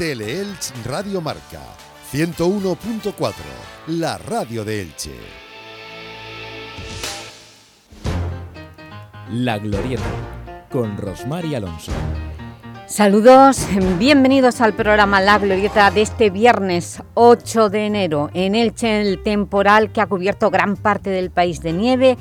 Teleelch Radio Marca 101.4, la radio de Elche. La Glorieta, con Rosmar y Alonso. Saludos, bienvenidos al programa La Glorieta de este viernes 8 de enero. En Elche el temporal que ha cubierto gran parte del país de nieve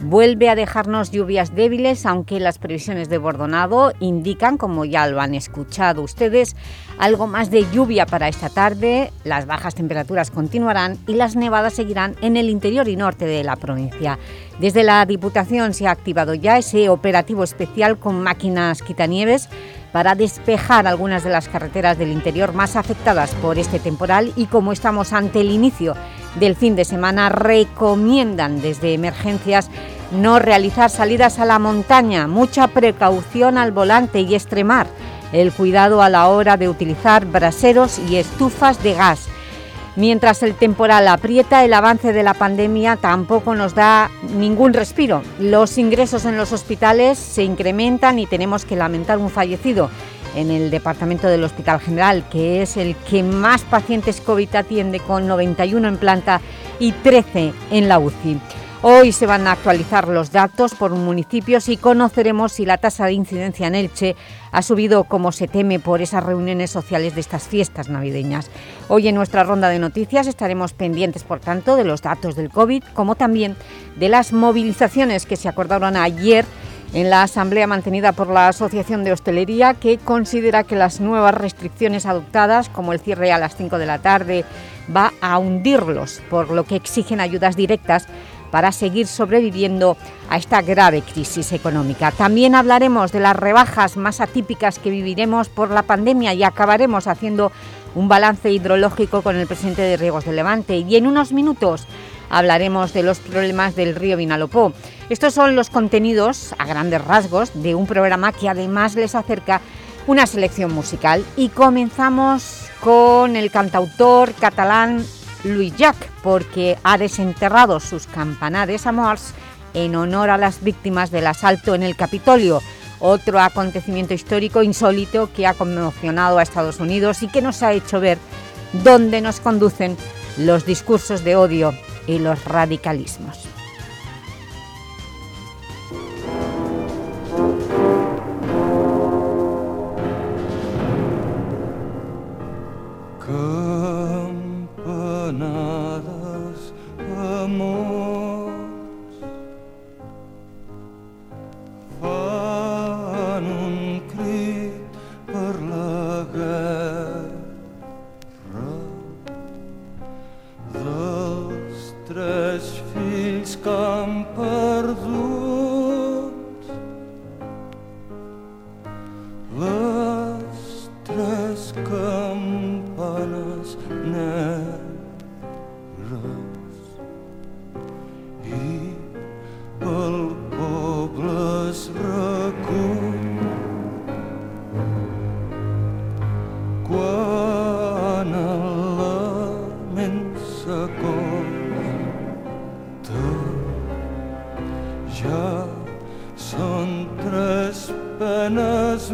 Vuelve a dejarnos lluvias débiles, aunque las previsiones de Bordonado indican, como ya lo han escuchado ustedes, algo más de lluvia para esta tarde, las bajas temperaturas continuarán y las nevadas seguirán en el interior y norte de la provincia. Desde la Diputación se ha activado ya ese operativo especial con máquinas quitanieves para despejar algunas de las carreteras del interior más afectadas por este temporal y como estamos ante el inicio del fin de semana, recomiendan desde emergencias no realizar salidas a la montaña, mucha precaución al volante y extremar el cuidado a la hora de utilizar braseros y estufas de gas. Mientras el temporal aprieta, el avance de la pandemia tampoco nos da ningún respiro. Los ingresos en los hospitales se incrementan y tenemos que lamentar un fallecido en el departamento del Hospital General, que es el que más pacientes COVID atiende, con 91 en planta y 13 en la UCI. Hoy se van a actualizar los datos por municipios y conoceremos si la tasa de incidencia en Elche ha subido como se teme por esas reuniones sociales de estas fiestas navideñas. Hoy en nuestra ronda de noticias estaremos pendientes, por tanto, de los datos del COVID, como también de las movilizaciones que se acordaron ayer en la asamblea mantenida por la Asociación de Hostelería, que considera que las nuevas restricciones adoptadas, como el cierre a las 5 de la tarde, va a hundirlos, por lo que exigen ayudas directas para seguir sobreviviendo a esta grave crisis económica. También hablaremos de las rebajas más atípicas que viviremos por la pandemia y acabaremos haciendo un balance hidrológico con el presidente de Riegos de Levante y en unos minutos hablaremos de los problemas del río Vinalopó. Estos son los contenidos, a grandes rasgos, de un programa que además les acerca una selección musical y comenzamos con el cantautor catalán Louis Jacques, porque ha desenterrado sus campanares amors en honor a las víctimas del asalto en el Capitolio, otro acontecimiento histórico insólito que ha conmocionado a Estados Unidos y que nos ha hecho ver dónde nos conducen los discursos de odio y los radicalismos. No. Teleelch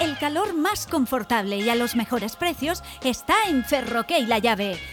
El calor más confortable y a los mejores precios está en Ferroque y La Llave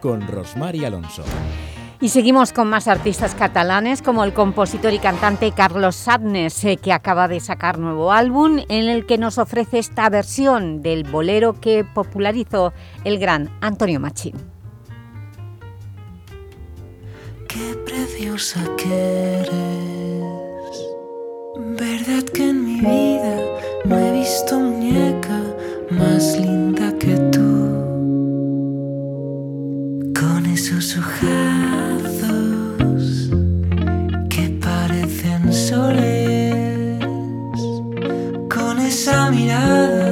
con Rosmar y Alonso. Y seguimos con más artistas catalanes como el compositor y cantante Carlos Sadnes, eh, que acaba de sacar nuevo álbum en el que nos ofrece esta versión del bolero que popularizó el gran Antonio Machín. Qué preciosa que eres, verdad que en mi vida no he visto muñeca más linda que tú ojazos que parecen soles, con esa mirada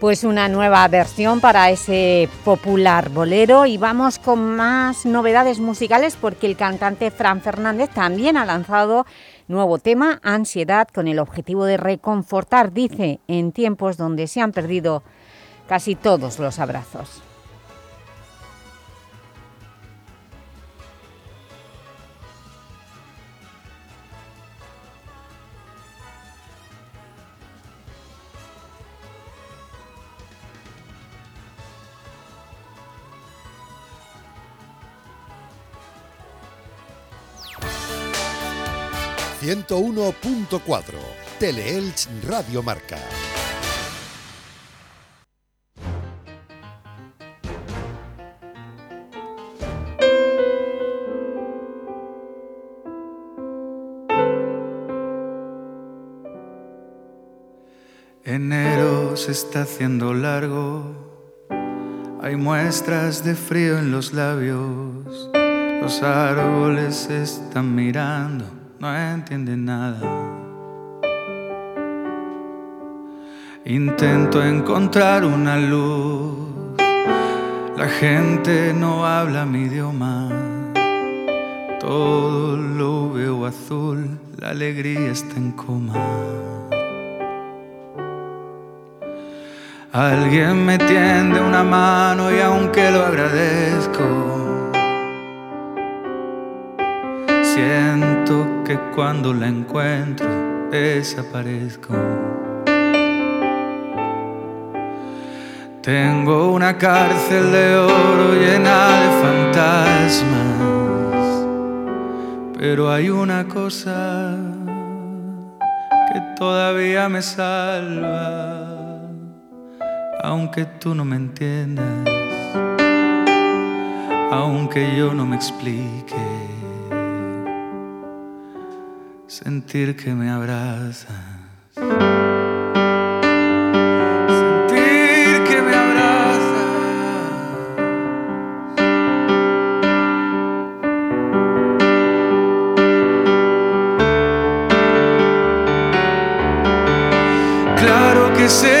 Pues una nueva versión para ese popular bolero y vamos con más novedades musicales porque el cantante Fran Fernández también ha lanzado nuevo tema, Ansiedad, con el objetivo de reconfortar, dice, en tiempos donde se han perdido casi todos los abrazos. ...101.4... Teleelch Radio Marca. Enero se está haciendo largo, hay muestras de frío en los labios, los árboles están mirando, no entienden nada. Intento encontrar una luz, la gente no habla mi idioma, todo lo veo azul, la alegría está en coma. Alguien me tiende una mano y aunque lo agradezco, siento que cuando la encuentro desaparezco. Tengo una cárcel de oro llena de fantasmas, pero hay una cosa que todavía me salva aunque tú no me entiendas, aunque yo no me explique, sentir que me abrazas. Sentir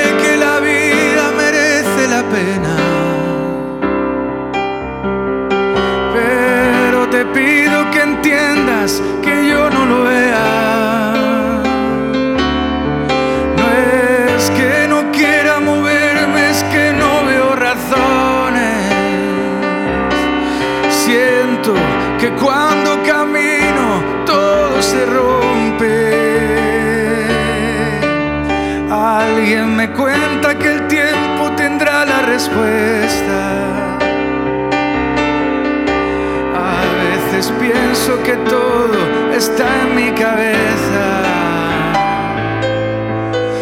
que todo está en mi cabeza.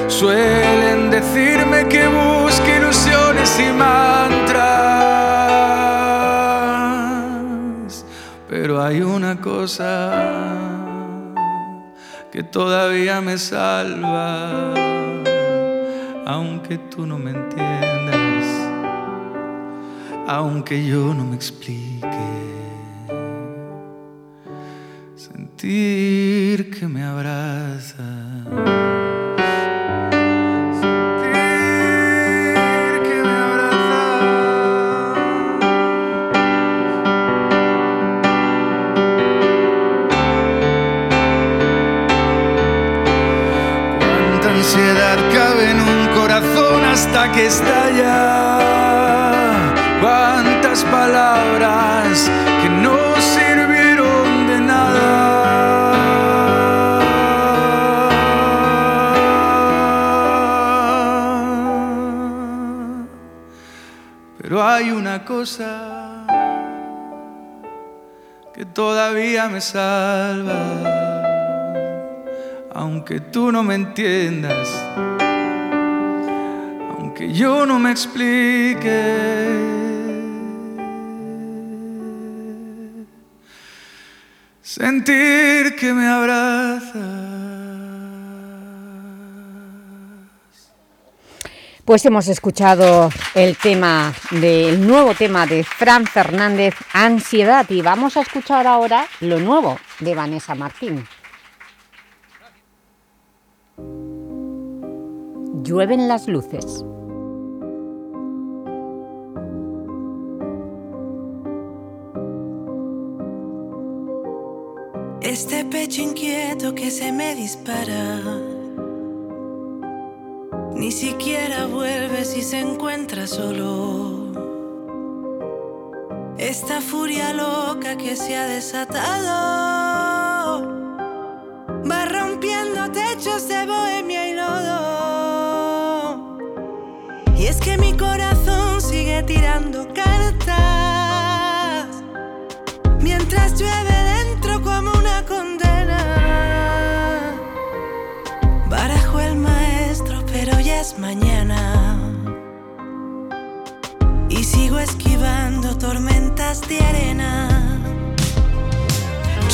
Suelen decirme que busque ilusiones y mantras. Pero hay una cosa que todavía me salva, aunque tú no me entiendas, aunque yo no me explique. Sentir que me abraza. Sentir que me abraza. Cuánta ansiedad cabe en un corazón hasta que estalla. Cosa que todavía me salva aunque tú no me entiendas, aunque yo no me explique. Sentir que me abraza. Pues hemos escuchado el tema del nuevo tema de Fran Fernández, Ansiedad, y vamos a escuchar ahora lo nuevo de Vanessa Martín. Llueven las luces. Este pecho inquieto que se me dispara. Ni siquiera vuelve si se encuentra solo. Esta furia loca que se ha desatado va rompiendo techos de bohemia y lodo. Y es que mi corazón sigue tirando cartas mientras llueve mañana. Y sigo esquivando tormentas de arena.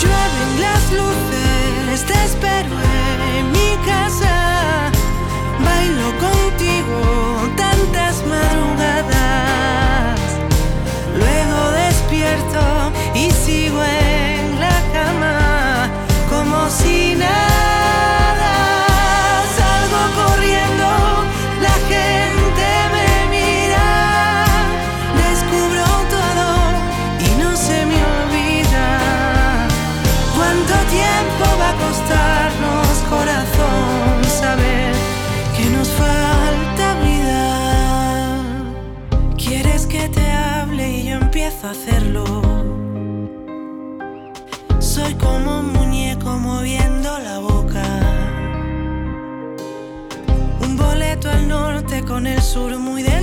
Llueven las luces, te espero en mi casa. Bailo contigo tantas madrugadas. Luego despierto y sigo en la cama como si nada. Con el sur muy dentro.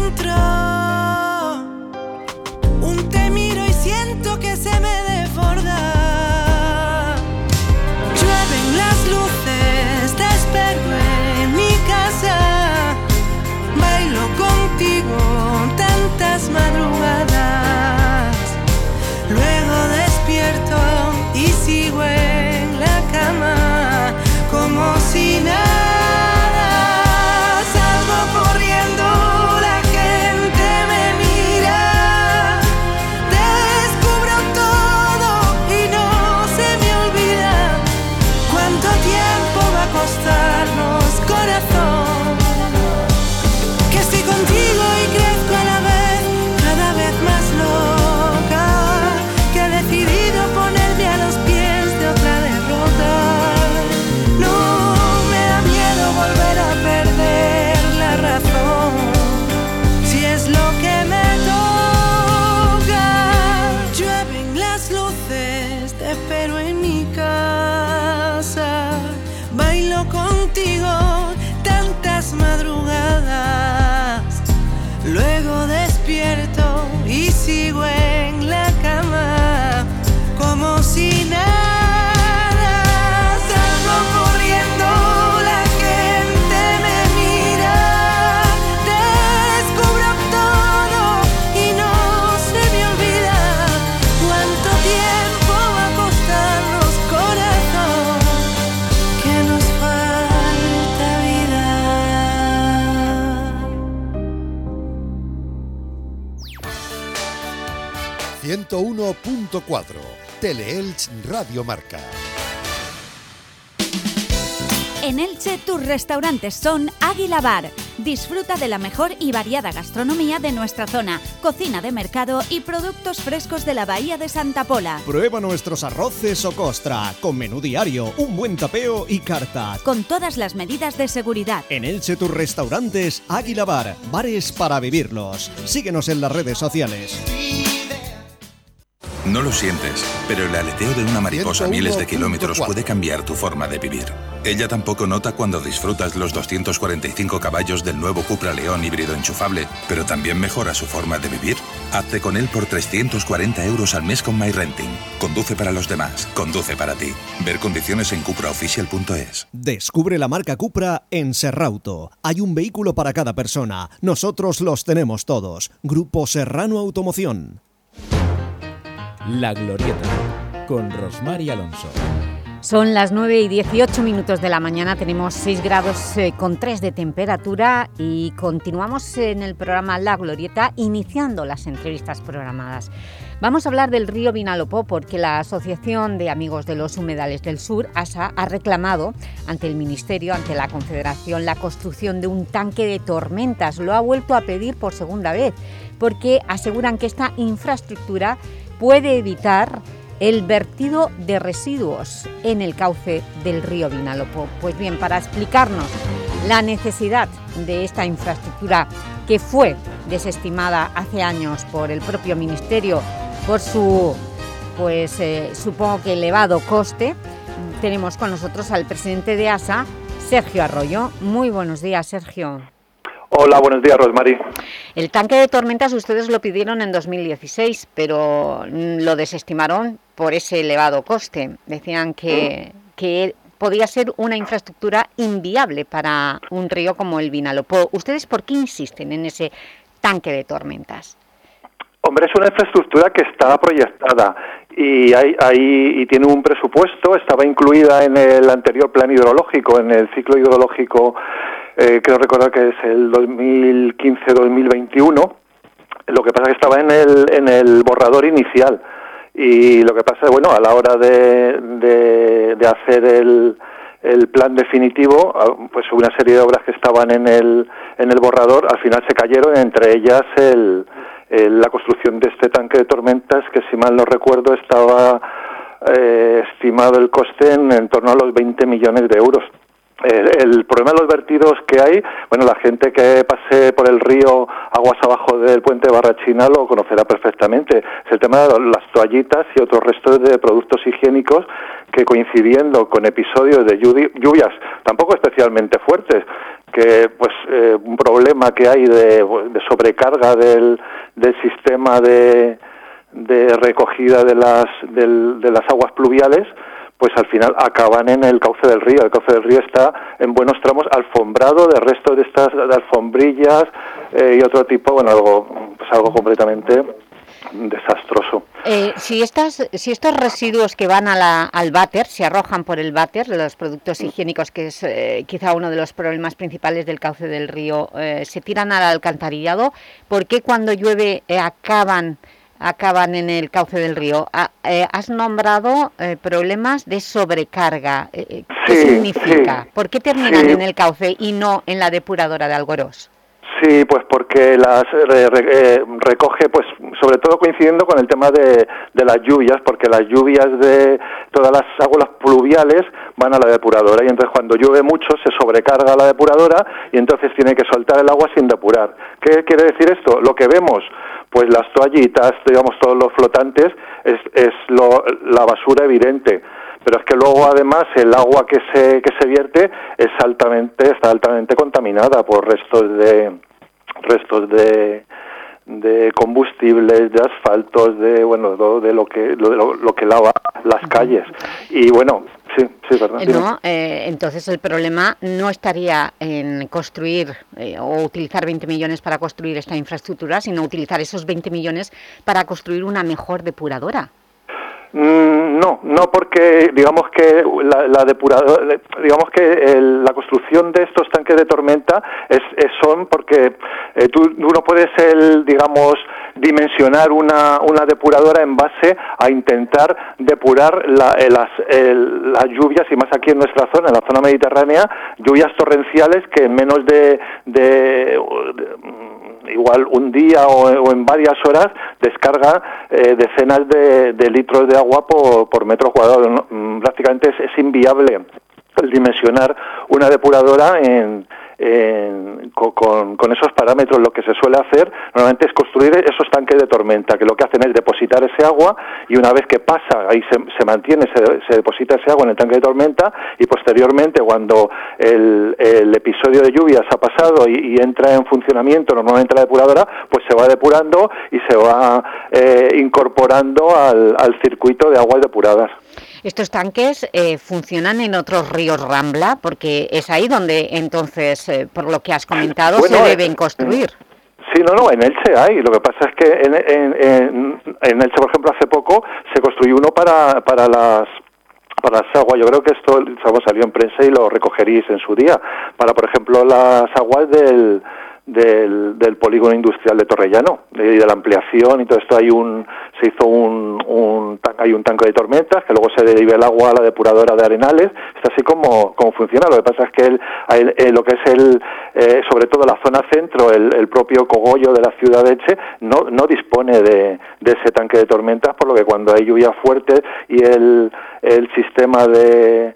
Radio Marca. En Elche tus restaurantes son Águila Bar. Disfruta de la mejor y variada gastronomía de nuestra zona, cocina de mercado y productos frescos de la Bahía de Santa Pola. Prueba nuestros arroces o costra, con menú diario, un buen tapeo y carta. Con todas las medidas de seguridad. En Elche tus restaurantes Águila Bar, bares para vivirlos. Síguenos en las redes sociales. No lo sientes, pero el aleteo de una mariposa a miles de kilómetros puede cambiar tu forma de vivir. Ella tampoco nota cuando disfrutas los 245 caballos del nuevo Cupra León híbrido enchufable, pero también mejora su forma de vivir. Hazte con él por 340 euros al mes con MyRenting. Conduce para los demás, conduce para ti. Ver condiciones en cupraofficial.es. Descubre la marca Cupra en Serrauto. Hay un vehículo para cada persona. Nosotros los tenemos todos. Grupo Serrano Automoción. La Glorieta, con Rosmar y Alonso. Son las 9 y 18 minutos de la mañana, tenemos 6 grados eh, con 3 de temperatura y continuamos en el programa La Glorieta iniciando las entrevistas programadas. Vamos a hablar del río Vinalopó porque la Asociación de Amigos de los Humedales del Sur, ASA, ha reclamado ante el Ministerio, ante la Confederación, la construcción de un tanque de tormentas. Lo ha vuelto a pedir por segunda vez porque aseguran que esta infraestructura puede evitar el vertido de residuos en el cauce del río Vinalopó. Pues bien, para explicarnos la necesidad de esta infraestructura que fue desestimada hace años por el propio Ministerio por su, pues eh, supongo que elevado coste, tenemos con nosotros al presidente de ASA, Sergio Arroyo. Muy buenos días, Sergio. Hola, buenos días, Rosmary. El tanque de tormentas ustedes lo pidieron en 2016, pero lo desestimaron por ese elevado coste. Decían que, mm. que podía ser una infraestructura inviable para un río como el Vinalopó. ¿Ustedes por qué insisten en ese tanque de tormentas? Hombre, es una infraestructura que estaba proyectada y, hay, hay, y tiene un presupuesto, estaba incluida en el anterior plan hidrológico, en el ciclo hidrológico eh, creo recordar que es el 2015-2021. Lo que pasa es que estaba en el, en el borrador inicial y lo que pasa es, bueno, a la hora de, de, hacer el, el plan definitivo, ah, pues una serie de obras que estaban en el, en el borrador, al final se cayeron, entre ellas el, la construcción de este tanque de tormentas, que si mal no recuerdo estaba eh, estimado el coste en, en torno a los 20 millones de euros. El, problema de los vertidos que hay, bueno, la gente que pase por el río aguas abajo del puente Barrachina lo conocerá perfectamente. Es el tema de las toallitas y otros restos de productos higiénicos que coincidiendo con episodios de lluvias tampoco especialmente fuertes, que pues eh, un problema que hay de, sobrecarga del, del sistema de, de recogida de las, de las aguas pluviales, pues al final acaban en el cauce del río. El cauce del río está en buenos tramos alfombrado de restos de estas alfombrillas eh, y otro tipo, bueno, algo, pues algo completamente desastroso. Eh, si, estas, si estos residuos que van al váter, se arrojan por el váter, los productos higiénicos, que es eh, quizá uno de los problemas principales del cauce del río, se tiran al alcantarillado, ¿por qué cuando llueve acaban acaban en el cauce del río. Ah, eh, has nombrado eh, problemas de sobrecarga. Eh, ¿Qué significa? ¿Por qué terminan en el cauce y no en la depuradora de Algorós? Sí, pues porque las eh, recoge, pues sobre todo coincidiendo con el tema de, de, las lluvias, porque las lluvias de todas las aguas pluviales van a la depuradora y entonces cuando llueve mucho se sobrecarga la depuradora y entonces tiene que soltar el agua sin depurar. ¿Qué quiere decir esto? Lo que vemos, pues las toallitas, digamos todos los flotantes, es, es lo, la basura evidente pero es que luego además el agua que se que se vierte es altamente está altamente contaminada por restos de restos de de combustibles, de asfaltos, de bueno, de lo que lo, que lava las calles. Y bueno, sí, sí, verdad. No, eh, entonces el problema no estaría en construir eh, o utilizar 20 millones para construir esta infraestructura, sino utilizar esos 20 millones para construir una mejor depuradora. Mm, no, no porque digamos que la, depuradora, digamos que la construcción de estos tanques de tormenta es, son porque eh, tú, puedes el, digamos dimensionar una, una depuradora en base a intentar depurar la, eh, las, las lluvias y más aquí en nuestra zona, en la zona mediterránea, lluvias torrenciales que en menos de igual un día o, en varias horas descarga eh, decenas de, litros de agua por, metro cuadrado. Mm, prácticamente es, inviable el dimensionar una depuradora en, con, con, esos parámetros lo que se suele hacer normalmente es construir esos tanques de tormenta que lo que hacen es depositar ese agua y una vez que pasa ahí se, se mantiene se, deposita ese agua en el tanque de tormenta y posteriormente cuando el, el episodio de lluvias ha pasado y, entra en funcionamiento normalmente la depuradora pues se va depurando y se va eh, incorporando al, al circuito de aguas depuradas. Estos tanques eh, funcionan en otros ríos Rambla, porque es ahí donde entonces, eh, por lo que has comentado, se deben construir. Sí, no, no, en Elche hay. Lo que pasa es que en, en, en, Elche, por ejemplo, hace poco se construyó uno para, para las para las aguas, yo creo que esto salió en prensa y lo recogeréis en su día, para por ejemplo las aguas del, del, del polígono industrial de Torrellano y de, la ampliación y todo esto. Hay un se hizo un, un hay un tanque de tormentas que luego se deriva el agua a la depuradora de Arenales. Es así como, como funciona. Lo que pasa es que el, lo que es el eh, sobre todo la zona centro el, el, propio cogollo de la ciudad de Eche no, no dispone de, de ese tanque de tormentas por lo que cuando hay lluvia fuerte y el, el sistema de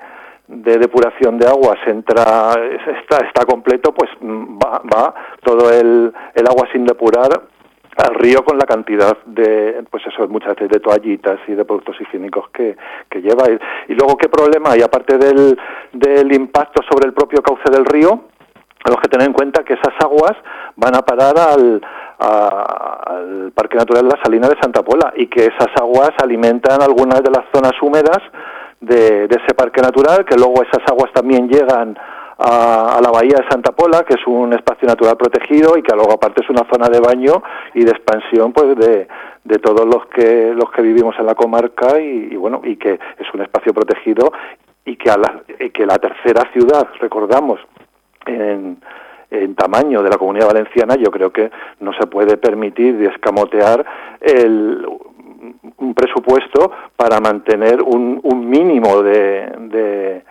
de depuración de aguas entra está, está completo, pues mm, va, va todo el, el agua sin depurar al río con la cantidad de, pues eso, muchas veces de toallitas y de productos higiénicos que, que lleva. Y, luego, ¿qué problema hay? Aparte del, del impacto sobre el propio cauce del río, tenemos que tener en cuenta que esas aguas van a parar al, al Parque Natural de la Salina de Santa Pola y que esas aguas alimentan algunas de las zonas húmedas de, ese parque natural, que luego esas aguas también llegan a, la bahía de Santa Pola, que es un espacio natural protegido y que luego aparte es una zona de baño y de expansión pues de, de todos los que los que vivimos en la comarca y, bueno y que es un espacio protegido y que a la, que la tercera ciudad recordamos en, en tamaño de la comunidad valenciana yo creo que no se puede permitir escamotear el un presupuesto para mantener un, un mínimo de,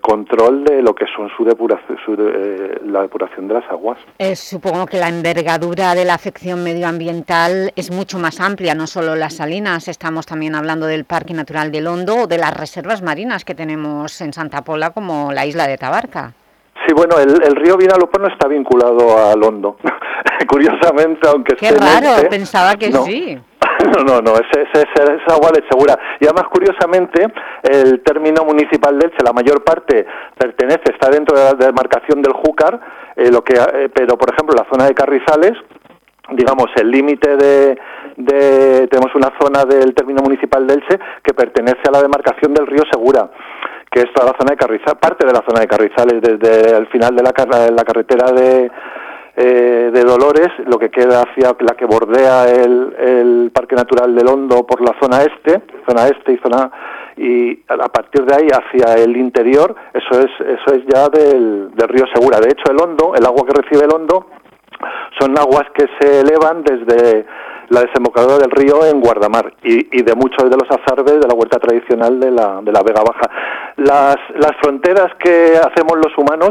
control de lo que son su depuración, eh, la depuración de las aguas. Eh, supongo que la envergadura de la afección medioambiental es mucho más amplia, no solo las salinas, estamos también hablando del Parque Natural del Hondo o de las reservas marinas que tenemos en Santa Pola como la isla de Tabarca. Sí, bueno, el, el río Vinalopó no está vinculado al Hondo, curiosamente, aunque Qué raro, pensaba que sí. No, no, no, es, es, es, agua de segura. Y además, curiosamente, el término municipal de Elche, la mayor parte pertenece, está dentro de la demarcación del Júcar, eh, lo que, eh, pero por ejemplo, la zona de Carrizales, digamos, el límite de, de, tenemos una zona del término municipal de Elche que pertenece a la demarcación del río Segura que es la zona de Carrizales, parte de la zona de Carrizales, desde el final de la, la carretera de, eh, de Dolores, lo que queda hacia la que bordea el, el, Parque Natural del Hondo por la zona este, zona este y zona y a partir de ahí hacia el interior, eso es eso es ya del, del río Segura. De hecho, el Hondo, el agua que recibe el Hondo, son aguas que se elevan desde la desembocadura del río en Guardamar y, y, de muchos de los azarbes de la huerta tradicional de la, de la Vega Baja. Las, las fronteras que hacemos los humanos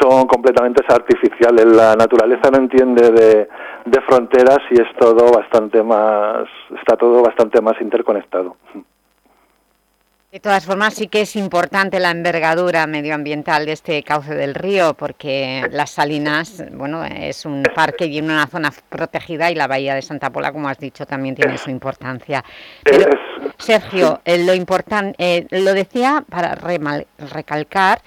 son completamente artificiales. La naturaleza no entiende de, de fronteras y es todo bastante más, está todo bastante más interconectado. De todas formas, sí que es importante la envergadura medioambiental de este cauce del río, porque Las Salinas, bueno, es un parque y una zona protegida y la bahía de Santa Pola, como has dicho, también tiene su importancia. Sergio, eh, lo, importante, eh, lo decía para recalcar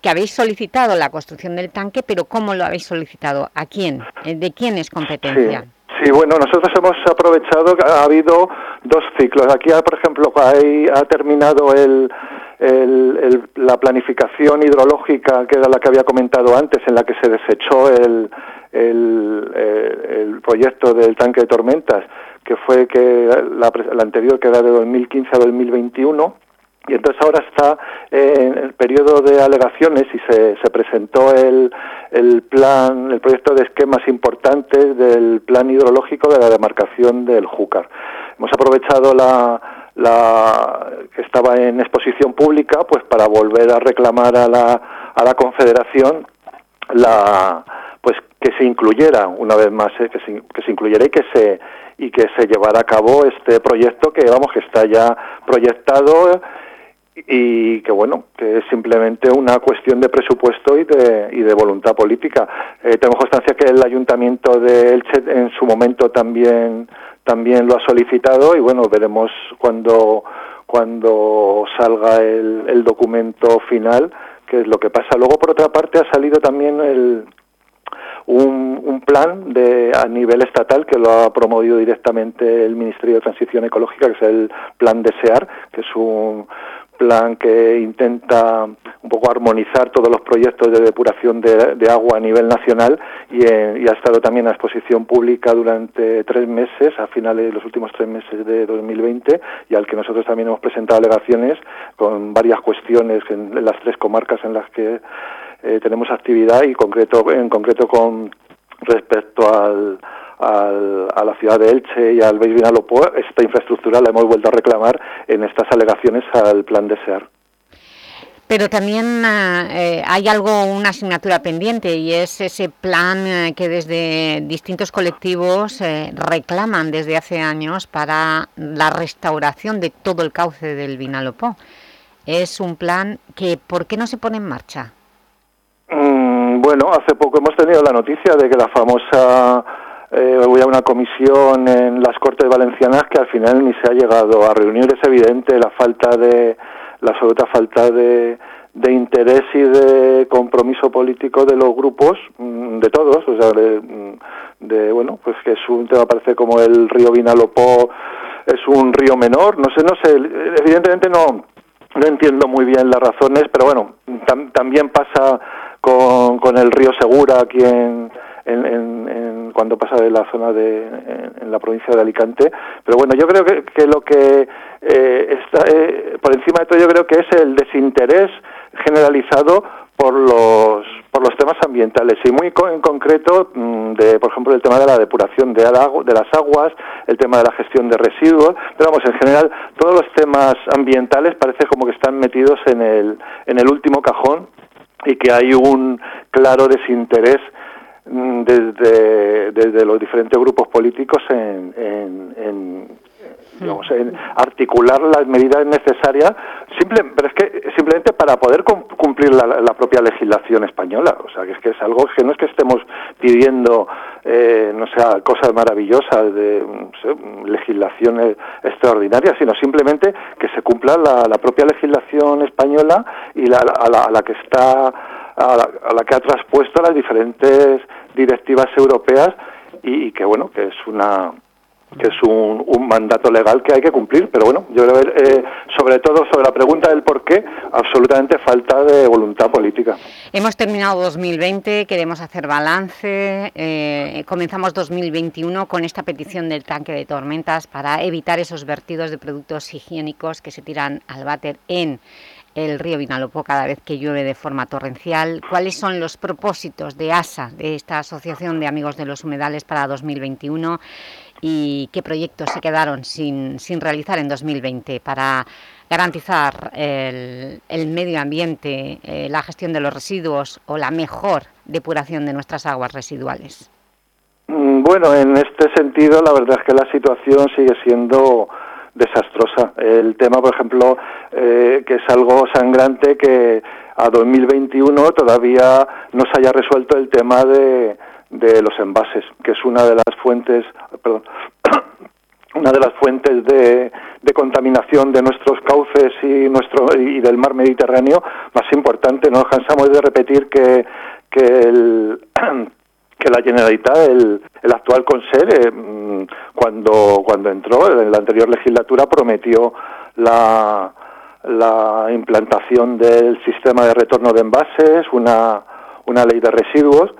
que habéis solicitado la construcción del tanque, pero ¿cómo lo habéis solicitado? ¿A quién? Eh, ¿De quién es competencia? Sí, bueno, nosotros hemos aprovechado, ha habido dos ciclos. Aquí, por ejemplo, ahí ha terminado el, la planificación hidrológica, que era la que había comentado antes, en la que se desechó el, el, el proyecto del tanque de tormentas, que fue que la, la anterior, que era de 2015 a 2021 y entonces ahora está en el periodo de alegaciones y se, se presentó el, el plan, el proyecto de esquemas importantes del plan hidrológico de la demarcación del Júcar. Hemos aprovechado la, la que estaba en exposición pública pues para volver a reclamar a la, a la Confederación la pues que se incluyera una vez más eh, que, se, que se incluyera y que se y que se llevara a cabo este proyecto que vamos que está ya proyectado y que bueno, que es simplemente una cuestión de presupuesto y de, y de voluntad política. Eh, tenemos constancia que el ayuntamiento de Elche en su momento también también lo ha solicitado y bueno, veremos cuando cuando salga el, el documento final qué es lo que pasa. Luego por otra parte ha salido también el un, un, plan de, a nivel estatal que lo ha promovido directamente el Ministerio de Transición Ecológica, que es el Plan DESEAR, que es un, plan que intenta un poco armonizar todos los proyectos de depuración de, agua a nivel nacional eh, y, ha estado también a exposición pública durante tres meses, a finales de los últimos tres meses de 2020, y al que nosotros también hemos presentado alegaciones con varias cuestiones en, las tres comarcas en las que eh, tenemos actividad y concreto, en concreto con respecto al a la ciudad de Elche y al Beis Vinalopó, esta infraestructura la hemos vuelto a reclamar en estas alegaciones al plan de SEAR. Pero también eh, hay algo, una asignatura pendiente y es ese plan eh, que desde distintos colectivos eh, reclaman desde hace años para la restauración de todo el cauce del Vinalopó. Es un plan que, ¿por qué no se pone en marcha? Mm, bueno, hace poco hemos tenido la noticia de que la famosa eh, voy a una comisión en las Cortes Valencianas que al final ni se ha llegado a reunir. Es evidente la falta de, la absoluta falta de, interés y de compromiso político de los grupos, mm, de todos, o sea, mm, de, bueno, pues que es un tema, parece como el río Vinalopó es un río menor, no sé, no sé, evidentemente no, no entiendo muy bien las razones, pero bueno, también pasa con, con el río Segura aquí en en, cuando pasa de la zona de en, la provincia de Alicante. Pero bueno yo creo que, que lo que eh, está eh, por encima de todo yo creo que es el desinterés generalizado por los por los temas ambientales. Y muy en concreto mm, de por ejemplo el tema de la depuración de, de las aguas el tema de la gestión de residuos. Pero vamos en general todos los temas ambientales parece como que están metidos en el en el último cajón y que hay un claro desinterés desde, desde los diferentes grupos políticos en, en, articular las medidas necesarias, simple, pero es que simplemente para poder cumplir la, propia legislación española. O sea, que es que es algo que no es que estemos pidiendo, eh, no sé, cosas maravillosas de legislaciones extraordinarias, sino simplemente que se cumpla la, propia legislación española y la, a la que está a la, que ha traspuesto las diferentes directivas europeas y, que bueno que es una que es un, un, mandato legal que hay que cumplir, pero bueno, yo creo eh, sobre todo sobre la pregunta del por qué, absolutamente falta de voluntad política. Hemos terminado 2020, queremos hacer balance, eh, comenzamos 2021 con esta petición del tanque de tormentas para evitar esos vertidos de productos higiénicos que se tiran al váter en el río Vinalopó cada vez que llueve de forma torrencial. ¿Cuáles son los propósitos de ASA, de esta Asociación de Amigos de los Humedales para 2021 y qué proyectos se quedaron sin, sin realizar en 2020 para garantizar el, medio ambiente, eh, la gestión de los residuos o la mejor depuración de nuestras aguas residuales? Mm, bueno, en este sentido, la verdad es que la situación sigue siendo desastrosa. El tema, por ejemplo, eh, que es algo sangrante que a 2021 todavía no se haya resuelto el tema de, de los envases, que es una de las fuentes, perdón, una de las fuentes de, de, contaminación de nuestros cauces y nuestro y del mar Mediterráneo más importante. No nos cansamos de repetir que, que el que la Generalitat, el, el actual Consejo, eh, mm, cuando, cuando entró en la anterior legislatura, prometió la, la implantación del sistema de retorno de envases, una, una ley de residuos,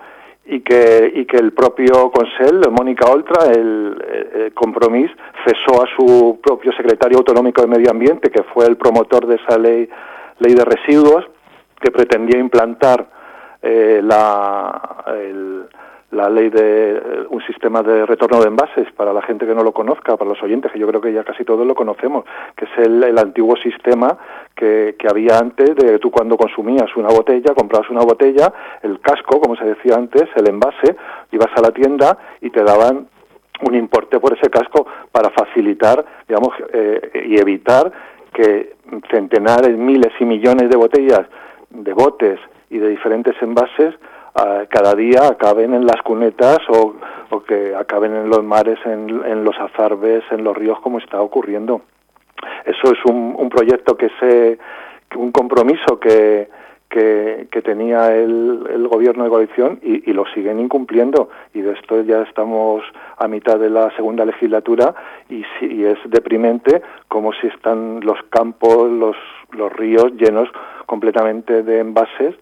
y que, y que el propio Consell, Mónica Oltra, el, el, Compromís, cesó a su propio secretario autonómico de Medio Ambiente, que fue el promotor de esa ley, ley de residuos, que pretendía implantar eh, la, el, la ley de un sistema de retorno de envases para la gente que no lo conozca, para los oyentes, que yo creo que ya casi todos lo conocemos, que es el, antiguo sistema que, que, había antes de tú cuando consumías una botella, comprabas una botella, el casco, como se decía antes, el envase, ibas a la tienda y te daban un importe por ese casco para facilitar, digamos, eh, y evitar que centenares, miles y millones de botellas, de botes y de diferentes envases cada día acaben en las cunetas o, que acaben en los mares, en, los azarbes, en los ríos, como está ocurriendo. Eso es un, proyecto que se, un compromiso que, que, tenía el, gobierno de coalición y, lo siguen incumpliendo. Y de esto ya estamos a mitad de la segunda legislatura y, y es deprimente como si están los campos, los, los ríos llenos completamente de envases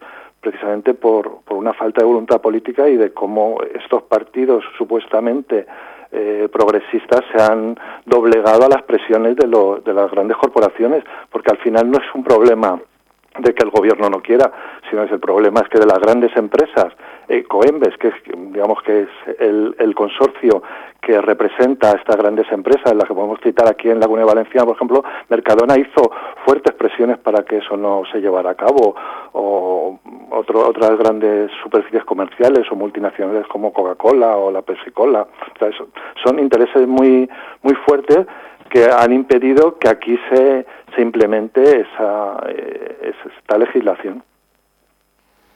precisamente por, por una falta de voluntad política y de cómo estos partidos supuestamente eh, progresistas se han doblegado a las presiones de, de las grandes corporaciones, porque al final no es un problema de que el gobierno no quiera, sino es el problema es que de las grandes empresas, eh, Coembes, que es, digamos que es el, el, consorcio que representa a estas grandes empresas, las que podemos citar aquí en la Comunidad Valenciana, por ejemplo, Mercadona hizo fuertes presiones para que eso no se llevara a cabo, o otro, otras grandes superficies comerciales o multinacionales como Coca-Cola o la Pepsi-Cola. son intereses muy, muy fuertes que han impedido que aquí se, se implemente esa, eh, esta legislación.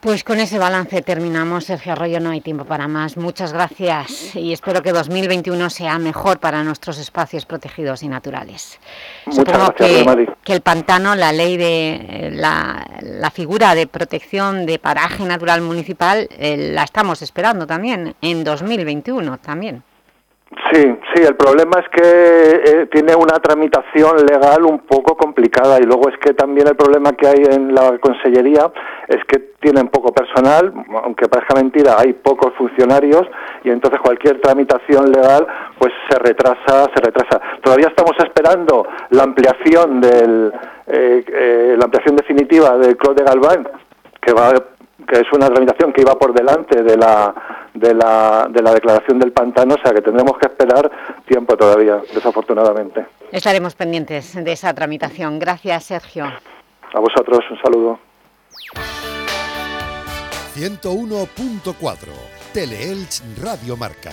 Pues con ese balance terminamos, Sergio Arroyo, no hay tiempo para más. Muchas gracias y espero que 2021 sea mejor para nuestros espacios protegidos y naturales. Muchas que, que, el pantano, la ley de la, la, figura de protección de paraje natural municipal, eh, la estamos esperando también en 2021 también. Sí, sí, el problema es que eh, tiene una tramitación legal un poco complicada y luego es que también el problema que hay en la Consellería es que tienen poco personal, aunque parezca mentira, hay pocos funcionarios y entonces cualquier tramitación legal pues se retrasa, se retrasa. Todavía estamos esperando la ampliación del eh, eh, la ampliación definitiva del Club de Galván que va que es una tramitación que iba por delante de la, de la, de la declaración del pantano, o sea que tendremos que esperar tiempo todavía, desafortunadamente. Estaremos pendientes de esa tramitación. Gracias, Sergio. A vosotros, un saludo. 101.4 Teleelch Radio Marca.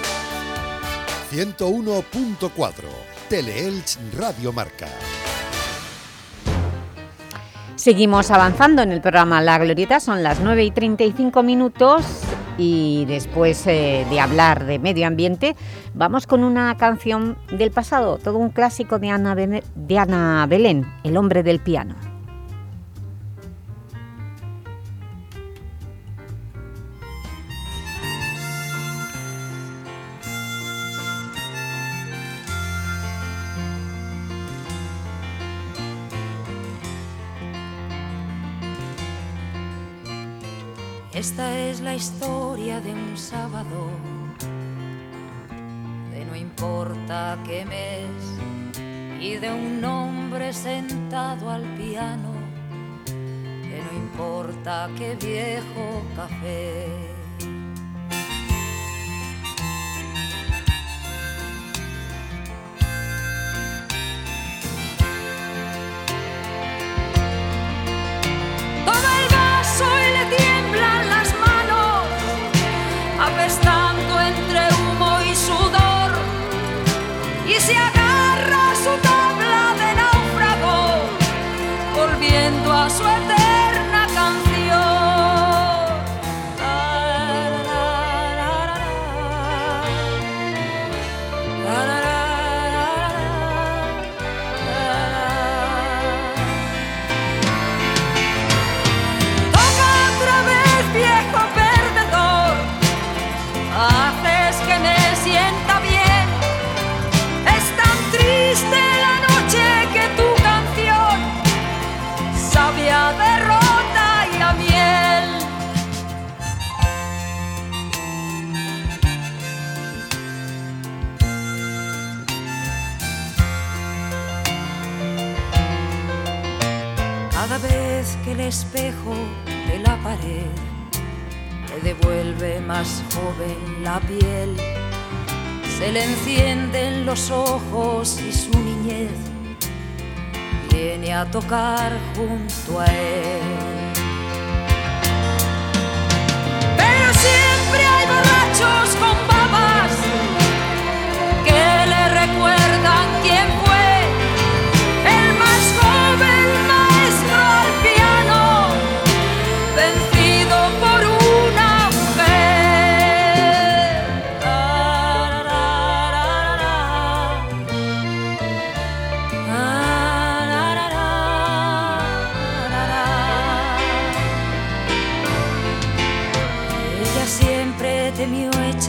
101.4 Teleelch Radio Marca. Seguimos avanzando en el programa La Glorieta, son las 9 y 35 minutos y después eh, de hablar de medio ambiente vamos con una canción del pasado, todo un clásico de Ana, de Ana Belén, El hombre del piano. Esta es la historia de un sábado, de no importa qué mes, y de un hombre sentado al piano, que no importa qué viejo café. Espejo de la pared. Le devuelve más joven la piel, se le encienden los ojos y su niñez viene a tocar junto a él. Pero siempre hay borrachos con babas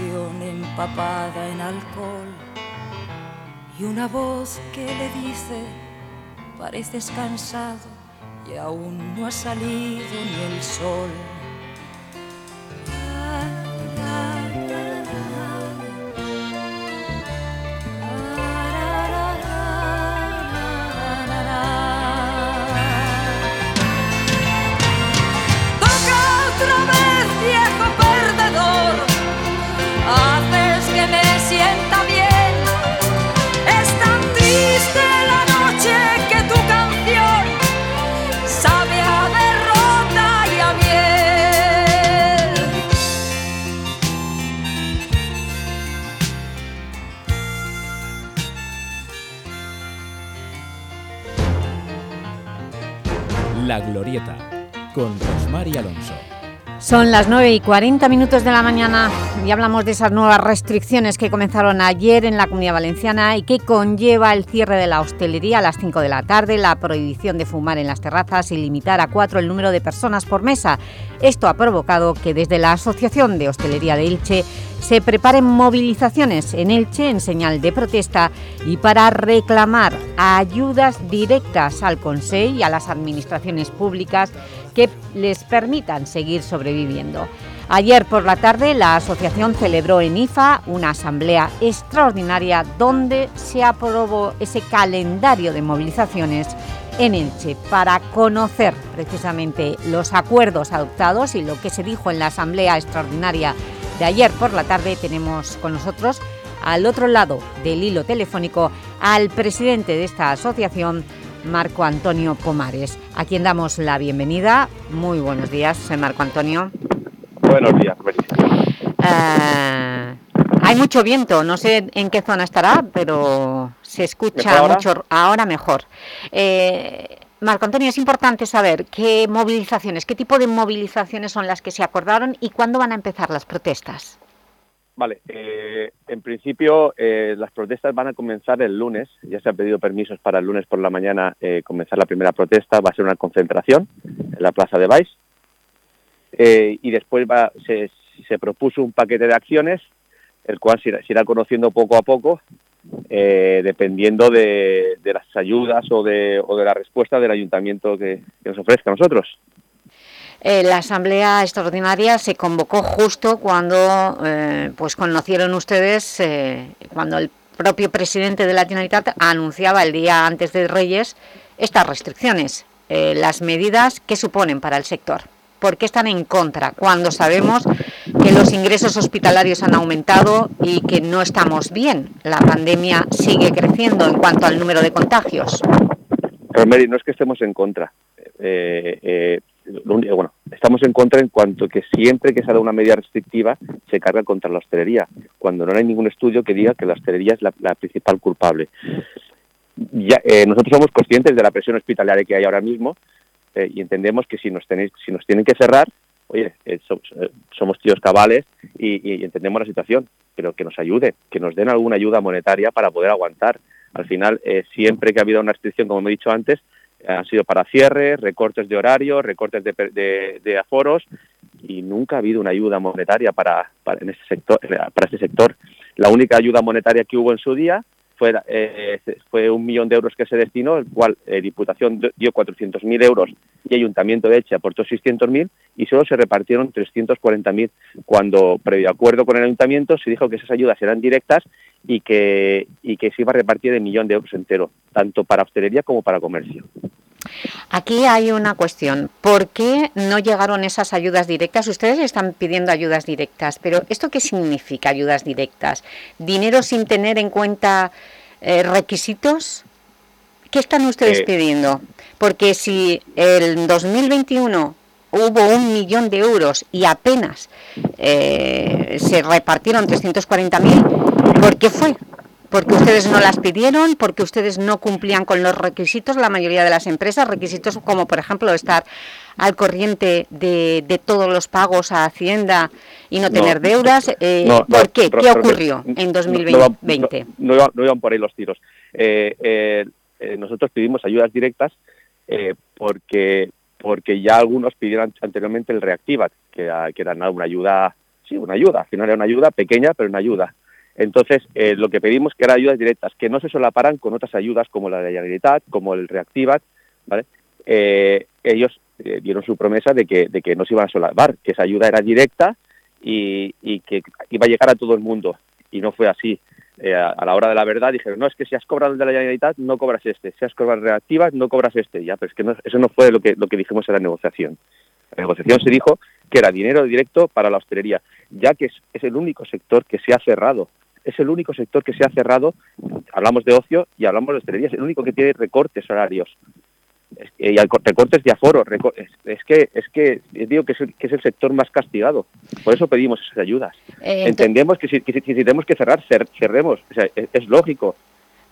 empapada en alcohol y una voz que le dice, pareces cansado y aún no ha salido ni el sol. Alonso. Son las 9 y 40 minutos de la mañana y hablamos de esas nuevas restricciones que comenzaron ayer en la Comunidad Valenciana y que conlleva el cierre de la hostelería a las 5 de la tarde, la prohibición de fumar en las terrazas y limitar a cuatro el número de personas por mesa. Esto ha provocado que desde la Asociación de Hostelería de Elche se preparen movilizaciones en Elche en señal de protesta y para reclamar ayudas directas al Consejo y a las administraciones públicas que les permitan seguir sobreviviendo. Ayer por la tarde la asociación celebró en IFA una asamblea extraordinaria donde se aprobó ese calendario de movilizaciones en Elche para conocer precisamente los acuerdos adoptados y lo que se dijo en la asamblea extraordinaria de ayer por la tarde tenemos con nosotros al otro lado del hilo telefónico al presidente de esta asociación, Marco Antonio Pomares, a quien damos la bienvenida. Muy buenos días, soy Marco Antonio. Buenos días, eh, hay mucho viento, no sé en qué zona estará, pero se escucha mucho... Ahora mejor. Eh, Marco Antonio, es importante saber qué movilizaciones, qué tipo de movilizaciones son las que se acordaron y cuándo van a empezar las protestas. Vale, eh, en principio eh, las protestas van a comenzar el lunes, ya se han pedido permisos para el lunes por la mañana eh, comenzar la primera protesta, va a ser una concentración en la Plaza de Baix y después va, se, propuso un paquete de acciones, el cual se irá, conociendo poco a poco, dependiendo de, las ayudas o de, o de la respuesta del ayuntamiento que nos ofrezca a nosotros. Eh, la asamblea extraordinaria se convocó justo cuando eh, pues conocieron ustedes, eh, cuando el propio presidente de la Generalitat anunciaba el día antes de Reyes estas restricciones, las medidas que suponen para el sector. ¿Por qué están en contra cuando sabemos que los ingresos hospitalarios han aumentado y que no estamos bien? La pandemia sigue creciendo en cuanto al número de contagios. Mary, no es que estemos en contra. Eh, bueno, estamos en contra en cuanto que siempre que se da una medida restrictiva se carga contra la hostelería, cuando no hay ningún estudio que diga que la hostelería es la, principal culpable. Ya, eh, nosotros somos conscientes de la presión hospitalaria que hay ahora mismo eh, y entendemos que si nos, tenéis, si nos tienen que cerrar, oye, eh, somos, tíos cabales y, entendemos la situación, pero que nos ayude, que nos den alguna ayuda monetaria para poder aguantar. Al final, siempre que ha habido una restricción, como he dicho antes, han sido para cierres, recortes de horario, recortes de, aforos y nunca ha habido una ayuda monetaria para, para, en ese sector, para este sector. La única ayuda monetaria que hubo en su día fue, eh, fue un millón de euros que se destinó, el cual eh, Diputación dio 400.000 euros y Ayuntamiento de Eche aportó 600.000 y solo se repartieron 340.000 cuando, previo acuerdo con el Ayuntamiento, se dijo que esas ayudas eran directas y que, y que se iba a repartir de millón de euros entero, tanto para hostelería como para comercio. Aquí hay una cuestión. ¿Por qué no llegaron esas ayudas directas? Ustedes están pidiendo ayudas directas, pero ¿esto qué significa ayudas directas? ¿Dinero sin tener en cuenta eh, requisitos? ¿Qué están ustedes eh. pidiendo? Porque si el 2021 hubo un millón de euros y apenas eh, se repartieron 340.000, ¿por qué fue? Porque ustedes no las pidieron, porque ustedes no cumplían con los requisitos, la mayoría de las empresas, requisitos como por ejemplo estar al corriente de, todos los pagos a Hacienda y no, tener deudas. Eh, ¿Por qué? ¿Qué ocurrió en 2020? No, iban por ahí los tiros. Eh, eh, nosotros pedimos ayudas directas porque porque ya algunos pidieron anteriormente el Reactivat, que, que era una ayuda, sí, una ayuda, al final era una ayuda pequeña, pero una ayuda. Entonces, eh, lo que pedimos que eran ayudas directas, que no se solaparan con otras ayudas como la de Yagritat, como el Reactivat, ¿vale? Eh, ellos eh, dieron su promesa de que, de que no se iban a solapar, que esa ayuda era directa y, que iba a llegar a todo el mundo. Y no fue así. a, la hora de la verdad dijeron, no, es que si has cobrado el de la Generalitat, no cobras este. Si has cobrado el Reactivat, no cobras este. Ya, pero es que eso no fue lo que, lo que dijimos en la negociación. La negociación se dijo que era dinero directo para la hostelería, ya que es el único sector que se ha cerrado es el único sector que se ha cerrado, hablamos de ocio y hablamos de hostelería, es el único que tiene recortes horarios. Y recortes de aforo, es, que es que digo que es, el, que es el sector más castigado. Por eso pedimos esas ayudas. Eh, Entendemos que si, tenemos que cerrar, cerremos. es, lógico.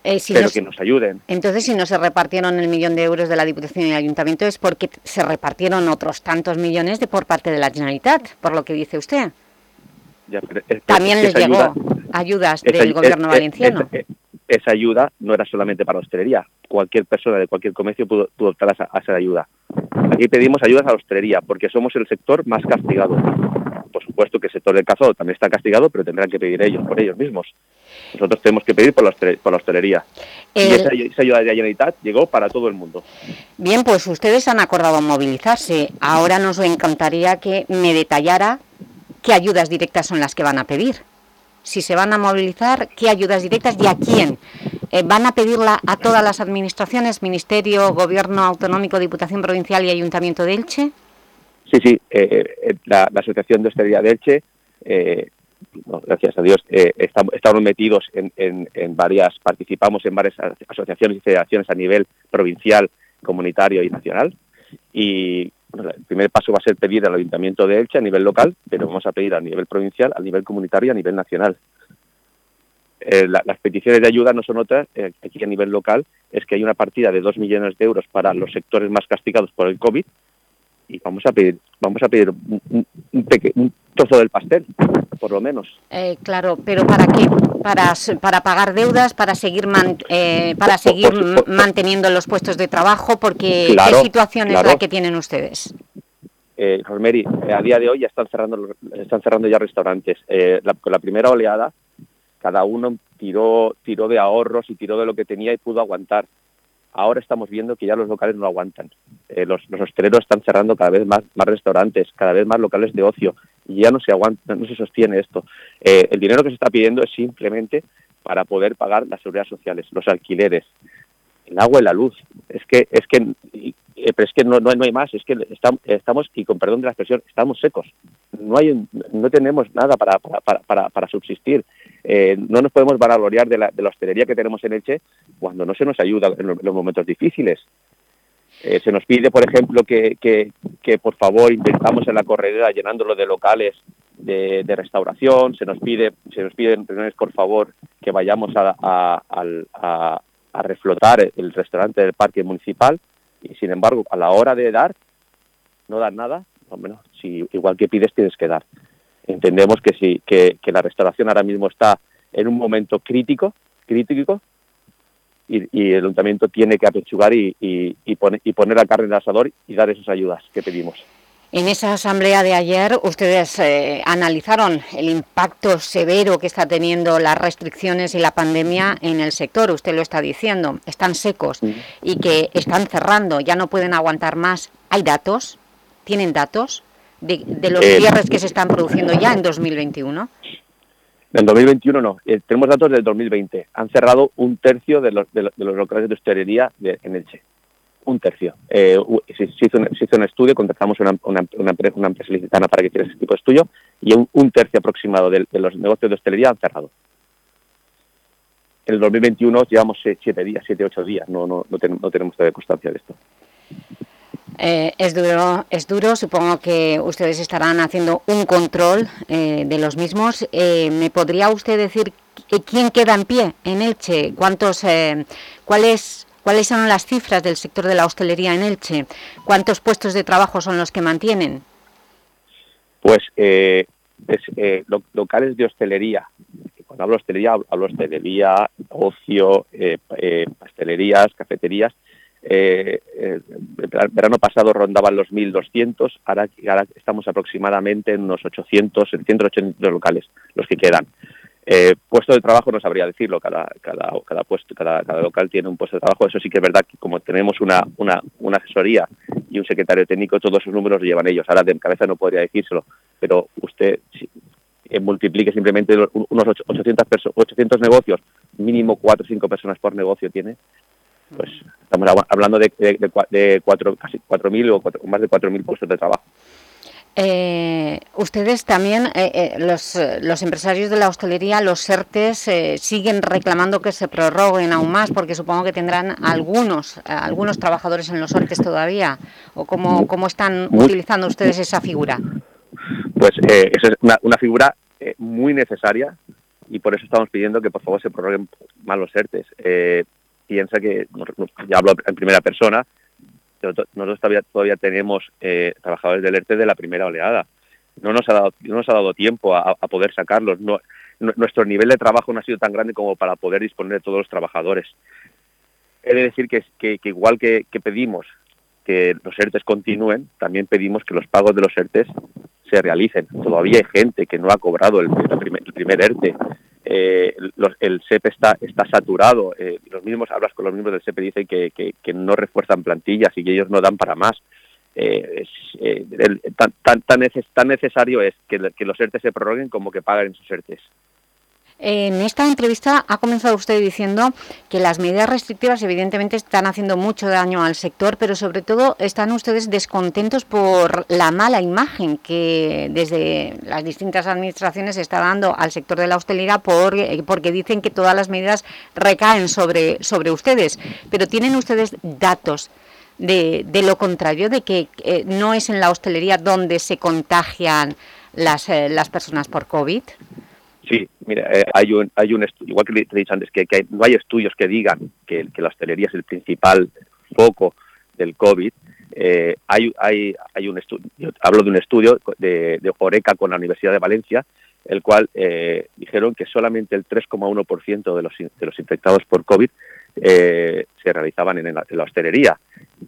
Eh, si pero nos- que nos ayuden. Entonces, si no se repartieron el millón de euros de la Diputación y el Ayuntamiento es porque se repartieron otros tantos millones de por parte de la Generalitat, por lo que dice usted. Ya, También les llegó ayuda- ayudas del Gobierno es- valenciano. es- esa ayuda no era solamente para la hostelería. Cualquier persona de cualquier comercio pudo, pudo optar a esa, a esa ayuda. Aquí pedimos ayudas a la hostelería porque somos el sector más castigado. Por supuesto que el sector del calzado también está castigado, pero tendrán que pedir ellos, por ellos mismos. Nosotros tenemos que pedir por la, hostele- por la hostelería. Y esa, esa ayuda de la Generalitat llegó para todo el mundo. Bien, pues ustedes han acordado movilizarse. Ahora nos encantaría que me detallara qué ayudas directas son las que van a pedir. Si se van a movilizar, qué ayudas directas y a quién. Eh, ¿Van a pedirla a todas las administraciones, Ministerio, Gobierno Autonómico, Diputación Provincial y Ayuntamiento de Elche? Sí, sí, eh, eh, la, Asociación de Hostelería de Elche, gracias a Dios, estamos, estamos metidos en, en- en varias, participamos en varias asociaciones y federaciones a nivel provincial, comunitario y nacional. Y el primer paso va a ser pedir al Ayuntamiento de Elche a nivel local, pero vamos a pedir a nivel provincial, a nivel comunitario y a nivel nacional. Eh, la- las peticiones de ayuda no son otras, eh, aquí a nivel local, es que hay una partida de 2 millones de euros para los sectores más castigados por el COVID, y vamos a pedir vamos a pedir un, un- un peque- un trozo del pastel por lo menos. Eh, claro, pero ¿para qué? Para, para pagar deudas, para seguir man- eh, para seguir por- manteniendo los puestos de trabajo, porque Claro, ¿qué situación es la que tienen ustedes? eh, Rosemary, eh, a día de hoy ya están cerrando están cerrando ya restaurantes. Eh, la- con la primera oleada cada uno tiró tiró de ahorros y tiró de lo que tenía y pudo aguantar ahora estamos viendo que ya los locales no aguantan Eh, los, los hosteleros están cerrando cada vez más más restaurantes cada vez más locales de ocio y ya no se aguanta no se sostiene esto Eh, el dinero que se está pidiendo es simplemente para poder pagar las seguridades sociales los alquileres el agua y la luz. Es que, es que, eh, pero es que no, no, hay- más. Es que estam- estamos, y con perdón de la expresión, estamos secos. No hay, no tenemos nada para, para, para, subsistir. Eh, no nos podemos vanagloriar de la, de la hostelería que tenemos en Elche cuando no se nos ayuda en los, en los momentos difíciles. Eh, se nos pide, por ejemplo, que, que, que por favor invirtamos en la corredera llenándolo de locales de, restauración. Se nos pide, se nos piden reuniones, por favor, que vayamos a, a- a reflotar el restaurante del parque municipal. Y sin embargo, a la hora de dar, no dar nada. Bueno, si igual que pides, tienes que dar. Entendemos que sí, que, que la restauración ahora mismo está en un momento crítico, crítico, y, y el ayuntamiento tiene que apechugar y, y, y pone- y poner la carne en el asador y dar esas ayudas que pedimos. En esa asamblea de ayer ustedes eh, analizaron el impacto severo que está teniendo las restricciones y la pandemia en el sector, usted lo está diciendo, están secos y que están cerrando, ya no pueden aguantar más. ¿Hay datos? ¿Tienen datos de, de los Eh, cierres que se están produciendo ya en 2021? En 2021 no, eh, tenemos datos del 2020. Han cerrado un tercio de los, de los, de los locales de hostelería de, en Elche. Un tercio. Eh, se, hizo un, estudio, contratamos una, una, una empresa, una empresa licitana para que hiciera ese tipo de estudio y un, un tercio aproximado de, los negocios de hostelería han cerrado. En el 2021 llevamos siete días, siete, ocho días. No, no, no, no tenemos todavía constancia de esto. Eh, es duro, es duro. Supongo que ustedes estarán haciendo un control eh, de los mismos. Eh, ¿Me podría usted decir qui- quién queda en pie en Elche? ¿Cuántos, eh, cuáles, ¿Cuáles son las cifras del sector de la hostelería en Elche? ¿Cuántos puestos de trabajo son los que mantienen? Pues eh, eh, lo- locales de hostelería. Cuando hablo hostelería, hablo hostelería, ocio, eh, eh, pastelerías, cafeterías. Eh, eh, el verano pasado rondaban los 1.200, ahora, ahora estamos aproximadamente en unos 800, 700, 800 locales, los que quedan. Eh, puesto de trabajo no sabría decirlo, cada, cada, cada puesto, cada, cada local tiene un puesto de trabajo, eso sí que es verdad que como tenemos una, una, una asesoría y un secretario técnico, todos esos números los llevan ellos. Ahora de cabeza no podría decírselo, pero usted si- eh, multiplique simplemente unos ocho- 800, perso- 800 negocios, mínimo 4 o 5 personas por negocio tiene, pues estamos hab- hablando de, de, de cuatro, casi 4.000 o cuatro- más de 4.000 puestos de trabajo. Eh, ustedes también, eh, eh, los, eh, los empresarios de la hostelería, los ERTES, eh, siguen reclamando que se prorroguen aún más, porque supongo que tendrán algunos algunos trabajadores en los ERTES todavía, o cómo, cómo están utilizando ustedes esa figura. Pues eh, esa es una, una figura eh, muy necesaria, y por eso estamos pidiendo que por favor se prorroguen más los ERTES. Eh, piensa que, ya hablo en primera persona, nosotros todavía, todavía tenemos eh, trabajadores del ERTE de la primera oleada. No nos ha dado, no nos ha dado tiempo a, poder sacarlos. Nuestro nivel de trabajo no ha sido tan grande como para poder disponer de todos los trabajadores. He de decir que, que, igual que, pedimos que los ERTES continúen, también pedimos que los pagos de los ERTES se realicen. Todavía hay gente que no ha cobrado el, primer, el primer ERTE eh, el SEP está, está saturado. Eh, los mismos, hablas con los mismos del SEP y dicen que, no refuerzan plantillas y que ellos no dan para más. Eh, eh tan, tan, tan, necesario es que, que los ERTE se prorroguen como que paguen sus ERTES. En esta entrevista ha comenzado usted diciendo que las medidas restrictivas evidentemente están haciendo mucho daño al sector, pero sobre todo están ustedes descontentos por la mala imagen que desde las distintas administraciones se está dando al sector de la hostelería eh, porque dicen que todas las medidas recaen sobre, sobre ustedes. Pero ¿tienen ustedes datos de, lo contrario, de que eh, no es en la hostelería donde se contagian las, eh, las personas por COVID? Sí, mira, eh, hay un, hay un igual que te he dicho antes, que, no hay estudios que digan que, la hostelería es el principal foco del COVID. Eh, hay, hay, hay un estudio, hablo de un estudio de, de Oreca con la Universidad de Valencia, el cual eh, dijeron que solamente el 3,1% de los, de los infectados por COVID se realizaban en la, en la, hostelería,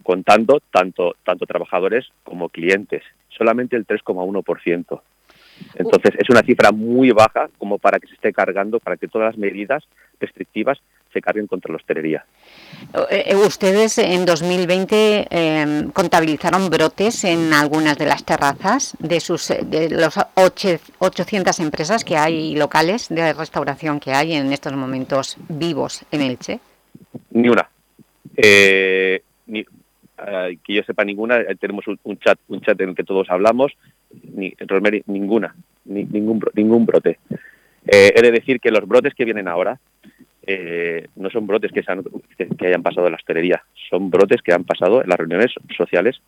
contando tanto, tanto trabajadores como clientes. Solamente el 3,1%. Entonces, es una cifra muy baja como para que se esté cargando, para que todas las medidas restrictivas se carguen contra la hostelería. Eh, eh, ustedes en 2020 em, contabilizaron brotes en algunas de las terrazas de sus de los 800 empresas que hay locales de restauración que hay en estos momentos vivos en Elche. Ni una. Eh, que yo sepa ninguna. Tenemos un, chat un chat en el que todos hablamos ni, ninguna, ningún, ningún brote. Eh, he de decir que los brotes que vienen ahora eh, no son brotes que, que, hayan pasado en la hostelería, son brotes que han pasado en las reuniones sociales,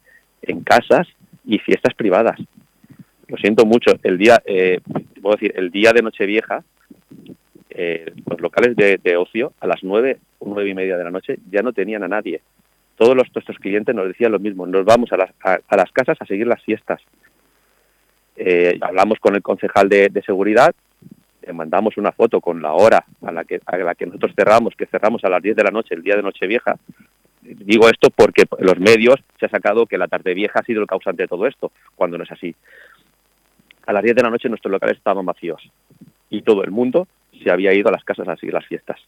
en casas y fiestas privadas. Lo siento mucho, el día, eh, puedo decir, el día de Nochevieja, eh, los locales de, ocio a las nueve nueve y media de la noche ya no tenían a nadie. Todos los, nuestros clientes nos decían lo mismo, nos vamos a las, a las casas a seguir las fiestas. Eh, hablamos con el concejal de, seguridad, le mandamos una foto con la hora a la que a la que nosotros cerramos, que cerramos a las 10 de la noche, el día de Nochevieja. Digo esto porque en los medios se ha sacado que la tarde vieja ha sido el causante de todo esto, cuando no es así. A las 10 de la noche nuestros locales estaban vacíos y todo el mundo se había ido a las casas a seguir las fiestas.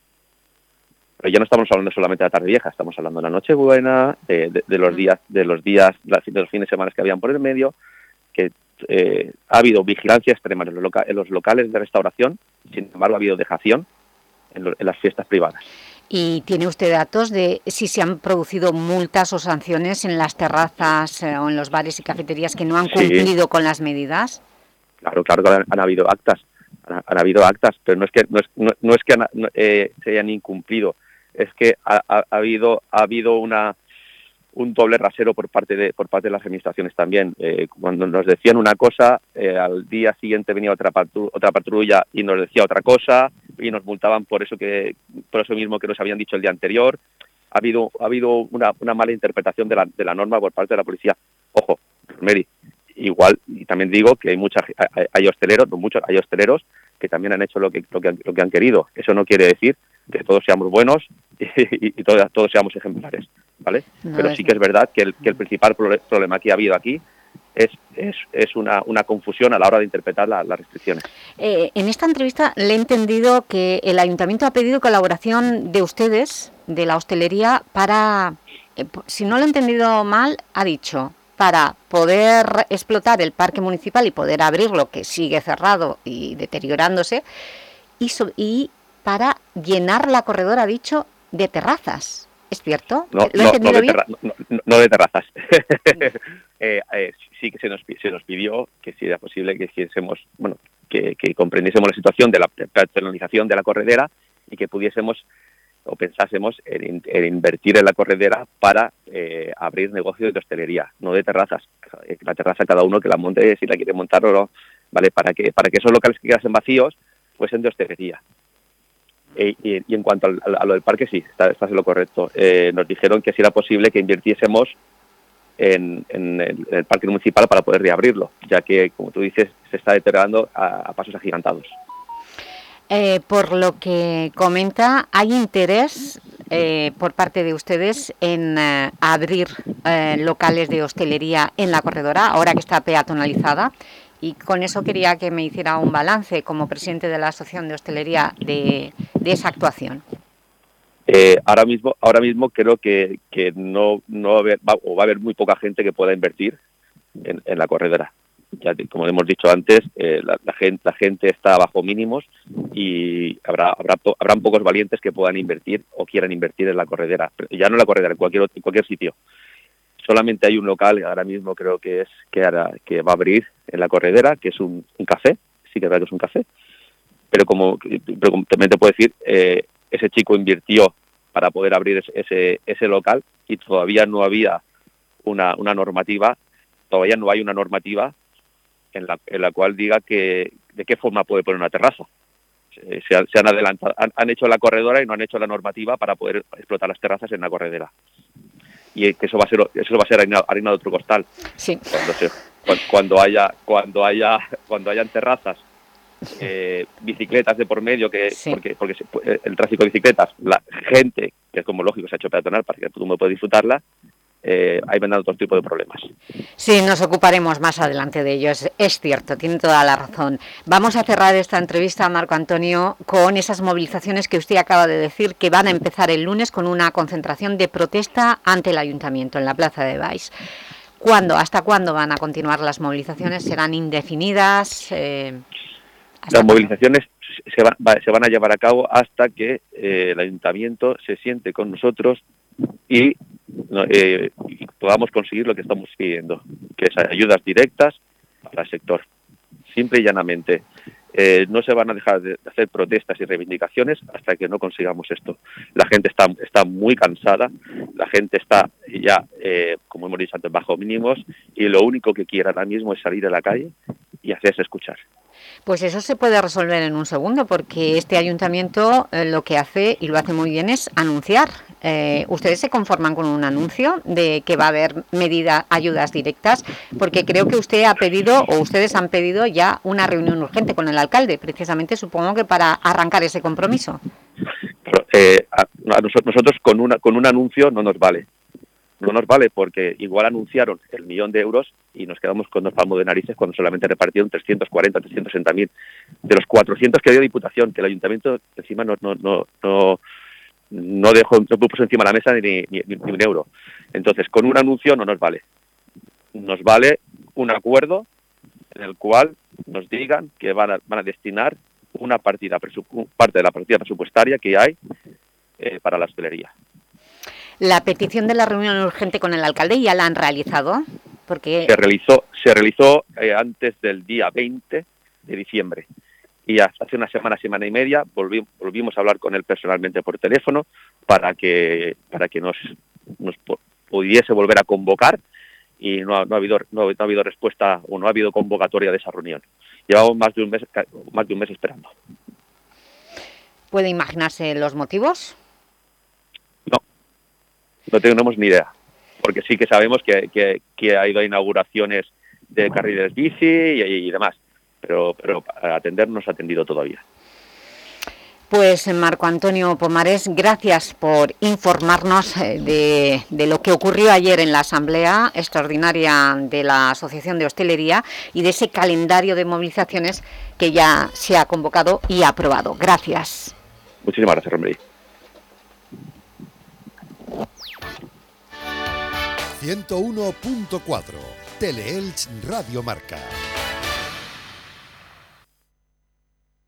Pero ya no estamos hablando solamente de la tarde vieja, estamos hablando de la Nochebuena, de, de los días, de los días, de los fines de semana que habían por el medio, que eh, ha habido vigilancia extrema en los, locales de restauración, sin embargo ha habido dejación en, las fiestas privadas. ¿Y tiene usted datos de si se han producido multas o sanciones en las terrazas eh, o en los bares y cafeterías que no han cumplido con las medidas? Claro, claro que han, habido actas, han, habido actas, pero no es que, no es, que eh, se hayan incumplido, es que ha, habido, ha habido una un doble rasero por parte de por parte de las administraciones también. Eh, cuando nos decían una cosa, eh, al día siguiente venía otra otra patrulla y nos decía otra cosa y nos multaban por eso que por eso mismo que nos habían dicho el día anterior. Ha habido ha habido una, una mala interpretación de la, de la norma por parte de la policía. Ojo, Mary, igual y también digo que hay mucha hay, hosteleros, muchos hay hosteleros que también han hecho lo que lo que, lo que han querido. Eso no quiere decir que todos seamos buenos y, todos, todos, seamos ejemplares, ¿vale? Pero sí que es verdad que el, que el principal problema que ha habido aquí es, es, es una, una, confusión a la hora de interpretar las restricciones. Eh, en esta entrevista le he entendido que el Ayuntamiento ha pedido colaboración de ustedes, de la hostelería, para, eh, si no lo he entendido mal, ha dicho, para poder explotar el parque municipal y poder abrirlo, que sigue cerrado y deteriorándose, y, y para llenar la corredora, ha dicho, de terrazas. ¿Es cierto? No, no, de, terrazas. Eh, eh, sí que se nos, se nos pidió que si era posible que hiciésemos, bueno, que, comprendiésemos la situación de la personalización de la corredera y que pudiésemos o pensásemos en, invertir en la corredera para eh, abrir negocios de hostelería, no de terrazas. La terraza cada uno que la monte si la quiere montar o no, ¿vale? Para que, para que esos locales que quedasen vacíos fuesen de hostelería. E- y, en cuanto al- a lo del parque, sí, está- estás en lo correcto. Eh, nos dijeron que si era posible que invirtiésemos en, en el, parque municipal para poder reabrirlo, ya que, como tú dices, se está deteriorando a, pasos agigantados. Eh, por lo que comenta, ¿hay interés eh, por parte de ustedes en eh, abrir eh, locales de hostelería en la corredora, ahora que está peatonalizada? Y con eso quería que me hiciera un balance como presidente de la Asociación de Hostelería de, esa actuación. Eh, ahora mismo ahora mismo creo que, que no, no va, a haber, va- o va a haber muy poca gente que pueda invertir en, la corredera. Ya como hemos dicho antes, eh, la, la gente, la gente está bajo mínimos y habrá, habrá po- habrán pocos valientes que puedan invertir o quieran invertir en la corredera. Ya no en la corredera, en cualquier, en cualquier sitio. Solamente hay un local, ahora mismo creo que es que, hará- que va a abrir en la corredera, que es un, café, sí que es verdad que es un café, pero como, pero puedo decir, eh, ese chico invirtió para poder abrir ese, ese, local y todavía no había una, una normativa, todavía no hay una normativa en la, en la cual diga que de qué forma puede poner una terraza. Se, se han, adelantado, han hecho la corredora y no han hecho la normativa para poder explotar las terrazas en la corredera. Y que eso va a ser eso va a ser harina, harina de otro costal. Sí. Cuando, se- cuan- cuando haya cuando haya cuando hayan terrazas eh, bicicletas de por medio que porque porque se- eh, el tráfico de bicicletas la gente que es como lógico se ha hecho peatonal para que todo el mundo pueda disfrutarla eh, ahí vendrán otro tipo de problemas Sí, nos ocuparemos más adelante de ello, es, cierto, tiene toda la razón. Vamos a cerrar esta entrevista, Marco Antonio, con esas movilizaciones que usted acaba de decir que van a empezar el lunes con una concentración de protesta ante el Ayuntamiento en la Plaza de Baix. ¿Cuándo, hasta cuándo van a continuar las movilizaciones? ¿Serán indefinidas? Eh, las movilizaciones se, va- se van a llevar a cabo hasta que eh, el ayuntamiento se siente con nosotros y, eh, podamos conseguir lo que estamos pidiendo, que es ayudas directas para el sector. Simple y llanamente. Eh, no se van a dejar de hacer protestas y reivindicaciones hasta que no consigamos esto. La gente está, está muy cansada, la gente está ya, eh, como hemos dicho antes, bajo mínimos y lo único que quiere ahora mismo es salir a la calle y hacerse escuchar. Pues eso se puede resolver en un segundo, porque este ayuntamiento eh, lo que hace, y lo hace muy bien, es anunciar. Eh, ¿Ustedes se conforman con un anuncio de que va a haber medidas, ayudas directas? Porque creo que usted ha pedido, o ustedes han pedido ya una reunión urgente con el alcalde, precisamente supongo que para arrancar ese compromiso. Eh, a, a noso- nosotros con, una, con un anuncio no nos vale. No nos vale porque igual anunciaron el millón de euros y nos quedamos con dos palmos de narices cuando solamente repartieron 340, 360 mil. De los 400 que dio Diputación, que el Ayuntamiento encima no, no, no, no, no dejó no puso encima de la mesa ni, ni, ni un euro. Entonces, con un anuncio no nos vale. Nos vale un acuerdo en el cual nos digan que van a, van a destinar una partida parte de la partida presupuestaria que hay eh, para la hostelería. La petición de la reunión urgente con el alcalde ya la han realizado, porque Se realizó, se realizó eh, antes del día 20 de diciembre y hace una semana, semana y media volvi- volvimos a hablar con él personalmente por teléfono para que para que nos, nos pu- pudiese volver a convocar y no ha, no ha habido no, ha- no ha habido respuesta o no ha habido convocatoria de esa reunión. Llevamos más de un mes más de un mes esperando. puede imaginarse los motivos. No tenemos ni idea, porque sí que sabemos que, que, que ha ido a inauguraciones de carriles bici y, y demás, pero, pero atender no se ha atendido todavía. Pues Marco Antonio Pomares, gracias por informarnos eh, de, de lo que ocurrió ayer en la Asamblea Extraordinaria de la Asociación de Hostelería y de ese calendario de movilizaciones que ya se ha convocado y aprobado. Gracias. Muchísimas gracias, Romery. 101.4 Teleelch Radio Marca.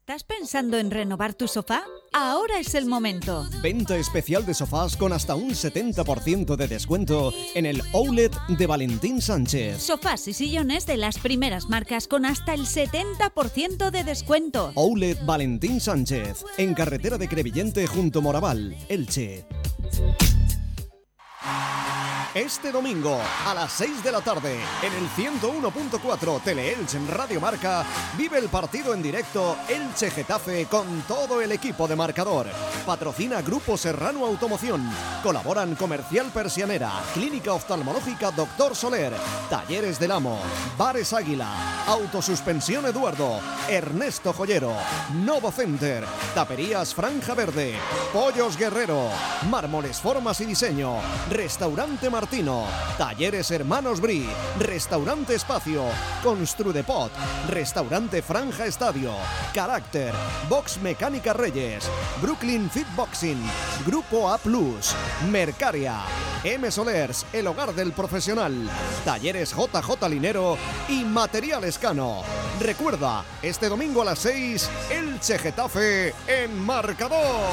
¿Estás pensando en renovar tu sofá? Ahora es el momento. Venta especial de sofás con hasta un 70% de descuento en el Outlet de Valentín Sánchez. Sofás y sillones de las primeras marcas con hasta el 70% de descuento. Outlet Valentín Sánchez, en carretera de Crevillente junto Moraval, Elche. Este domingo a las 6 de la tarde en el 101.4 Teleelch en Radio Marca vive el partido en directo Elche Getafe con todo el equipo de marcador. Patrocina Grupo Serrano Automoción. Colaboran Comercial Persianera, Clínica Oftalmológica Doctor Soler, Talleres del Amo, Bares Águila, Autosuspensión Eduardo, Ernesto Joyero, Novo Center, Taperías Franja Verde, Pollos Guerrero, Mármoles Formas y Diseño, Restaurante Martino, Talleres Hermanos Bri, Restaurante Espacio, Construdepot, Restaurante Franja Estadio, Carácter, Box Mecánica Reyes, Brooklyn Fitboxing, Grupo A Plus, Mercaria, M Solers, el hogar del profesional, Talleres JJ Linero y Materiales Cano. Recuerda, este domingo a las 6, Elche Getafe en marcador.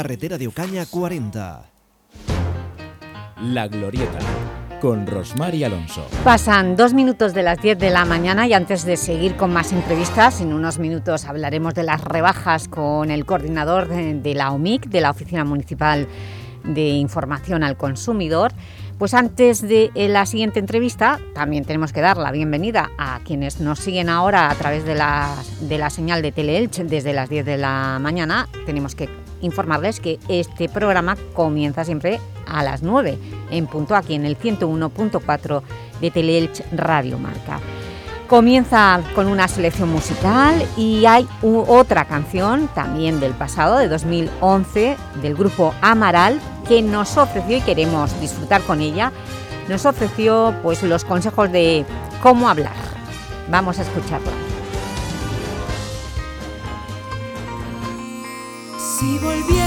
Carretera de Ocaña 40. La Glorieta, con Rosmar y Alonso. Pasan dos minutos de las 10 de la mañana y antes de seguir con más entrevistas, en unos minutos hablaremos de las rebajas con el coordinador de, de la OMIC, de la Oficina Municipal de Información al Consumidor. Pues antes de eh, la siguiente entrevista, también tenemos que dar la bienvenida a quienes nos siguen ahora a través de la, de la señal de Teleelch desde las 10 de la mañana. Tenemos que informarles que este programa comienza siempre a las 9 en punto aquí en el 101.4 de Teleelch Radio Marca. Comienza con una selección musical y hay otra canción también del pasado, de 2011, del grupo Amaral, que nos ofreció y queremos disfrutar con ella, nos ofreció pues los consejos de cómo hablar. Vamos a escucharla. Si volviera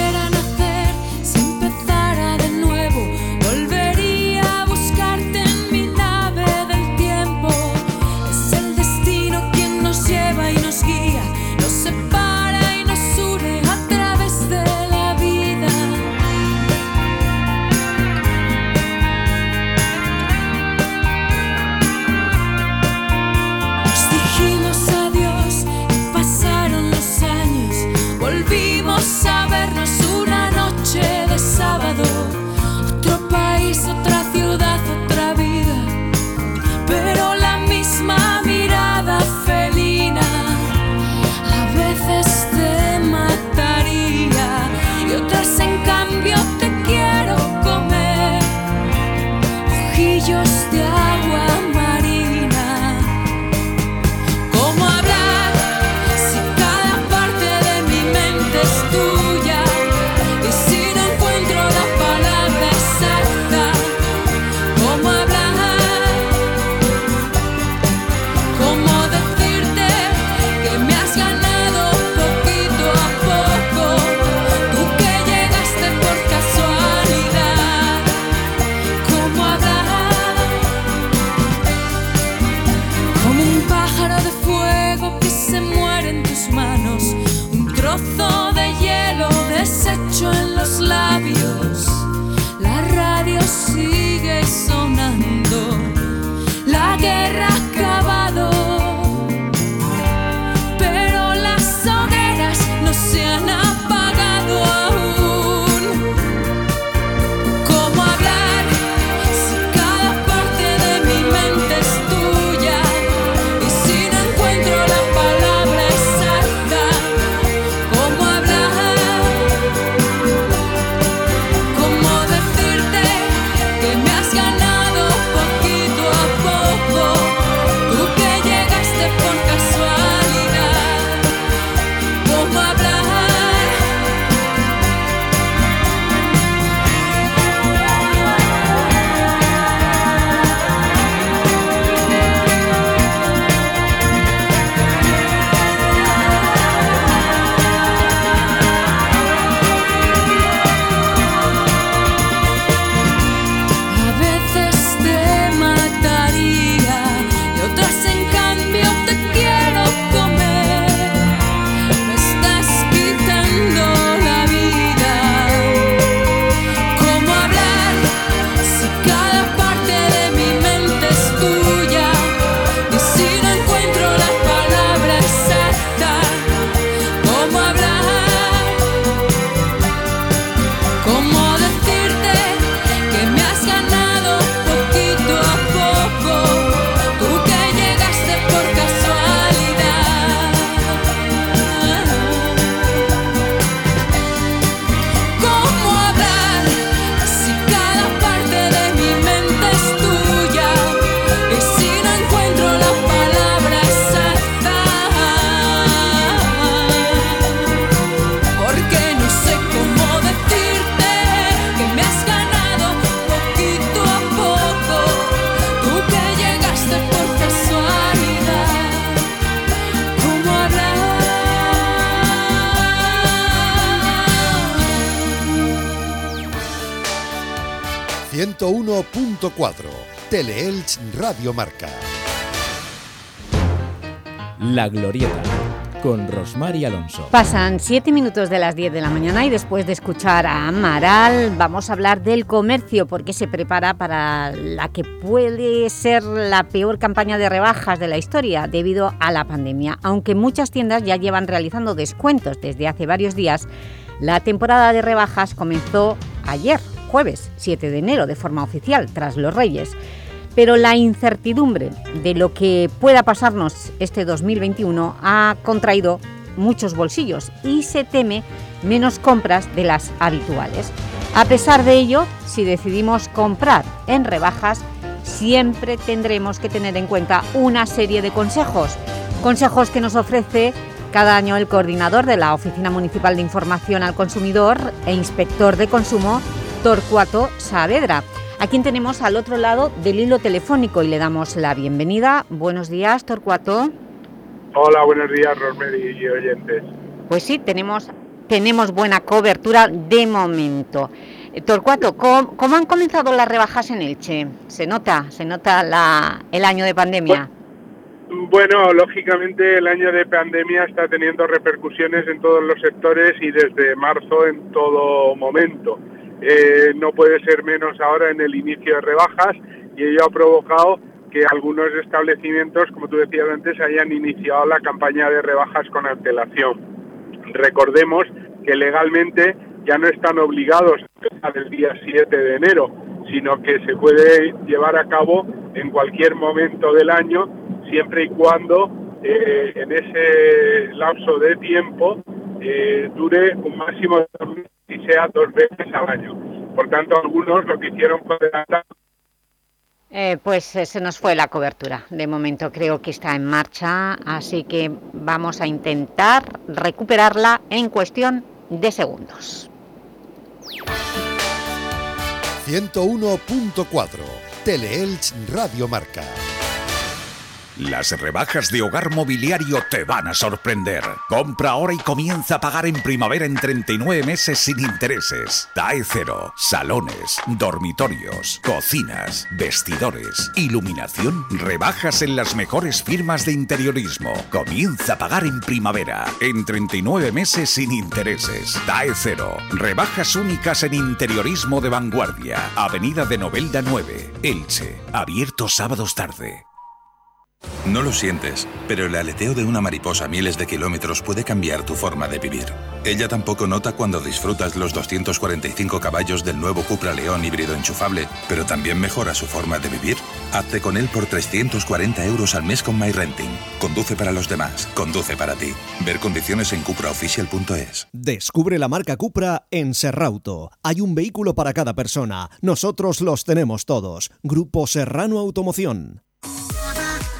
Ojillos de agua 101.4 Teleelch Radio Marca. La Glorieta con Rosmar y Alonso. Pasan 7 minutos de las 10 de la mañana y después de escuchar a Amaral vamos a hablar del comercio porque se prepara para la que puede ser la peor campaña de rebajas de la historia debido a la pandemia. Aunque muchas tiendas ya llevan realizando descuentos desde hace varios días, la temporada de rebajas comenzó ayer, jueves 7 de enero, de forma oficial, tras los Reyes pero la incertidumbre de lo que pueda pasarnos este 2021 ha contraído muchos bolsillos y se teme menos compras de las habituales. A pesar de ello, si decidimos comprar en rebajas, siempre tendremos que tener en cuenta una serie de consejos. Consejos que nos ofrece cada año el coordinador de la Oficina Municipal de Información al Consumidor e Inspector de Consumo, Torcuato Saavedra a quien tenemos al otro lado del hilo telefónico y le damos la bienvenida. Buenos días, Torcuato. Hola, buenos días, Rosemary y oyentes. Pues sí, tenemos, tenemos buena cobertura de momento. Torcuato, ¿cómo, ¿cómo, han comenzado las rebajas en Elche? ¿Se nota, se nota la, el año de pandemia? Bueno, lógicamente el año de pandemia está teniendo repercusiones en todos los sectores y desde marzo en todo momento. Eh, no puede ser menos ahora en el inicio de rebajas y ello ha provocado que algunos establecimientos, como tú decías antes, hayan iniciado la campaña de rebajas con antelación. Recordemos que legalmente ya no están obligados a empezar el día 7 de enero, sino que se puede llevar a cabo en cualquier momento del año, siempre y cuando eh, en ese lapso de tiempo eh, dure un máximo de y sea dos veces al año. Por tanto, algunos lo que hicieron fue adelantar eh, pues eh, se nos fue la cobertura. De momento creo que está en marcha, así que vamos a intentar recuperarla en cuestión de segundos. 101.4 Teleelch Radio Marca. Las rebajas de Hogar Mobiliario te van a sorprender. Compra ahora y comienza a pagar en primavera en 39 meses sin intereses. TAE cero, salones, dormitorios, cocinas, vestidores, iluminación, rebajas en las mejores firmas de interiorismo. Comienza a pagar en primavera en 39 meses sin intereses. TAE cero, rebajas únicas en interiorismo de vanguardia. Avenida de Novelda 9, Elche, abierto sábados tarde. No lo sientes, pero el aleteo de una mariposa a miles de kilómetros puede cambiar tu forma de vivir. Ella tampoco nota cuando disfrutas los 245 caballos del nuevo Cupra León híbrido enchufable, pero también mejora su forma de vivir. Hazte con él por 340 euros al mes con MyRenting. Conduce para los demás, conduce para ti. Ver condiciones en cupraofficial.es. Descubre la marca Cupra en Serrauto. Hay un vehículo para cada persona. Nosotros los tenemos todos. Grupo Serrano Automoción.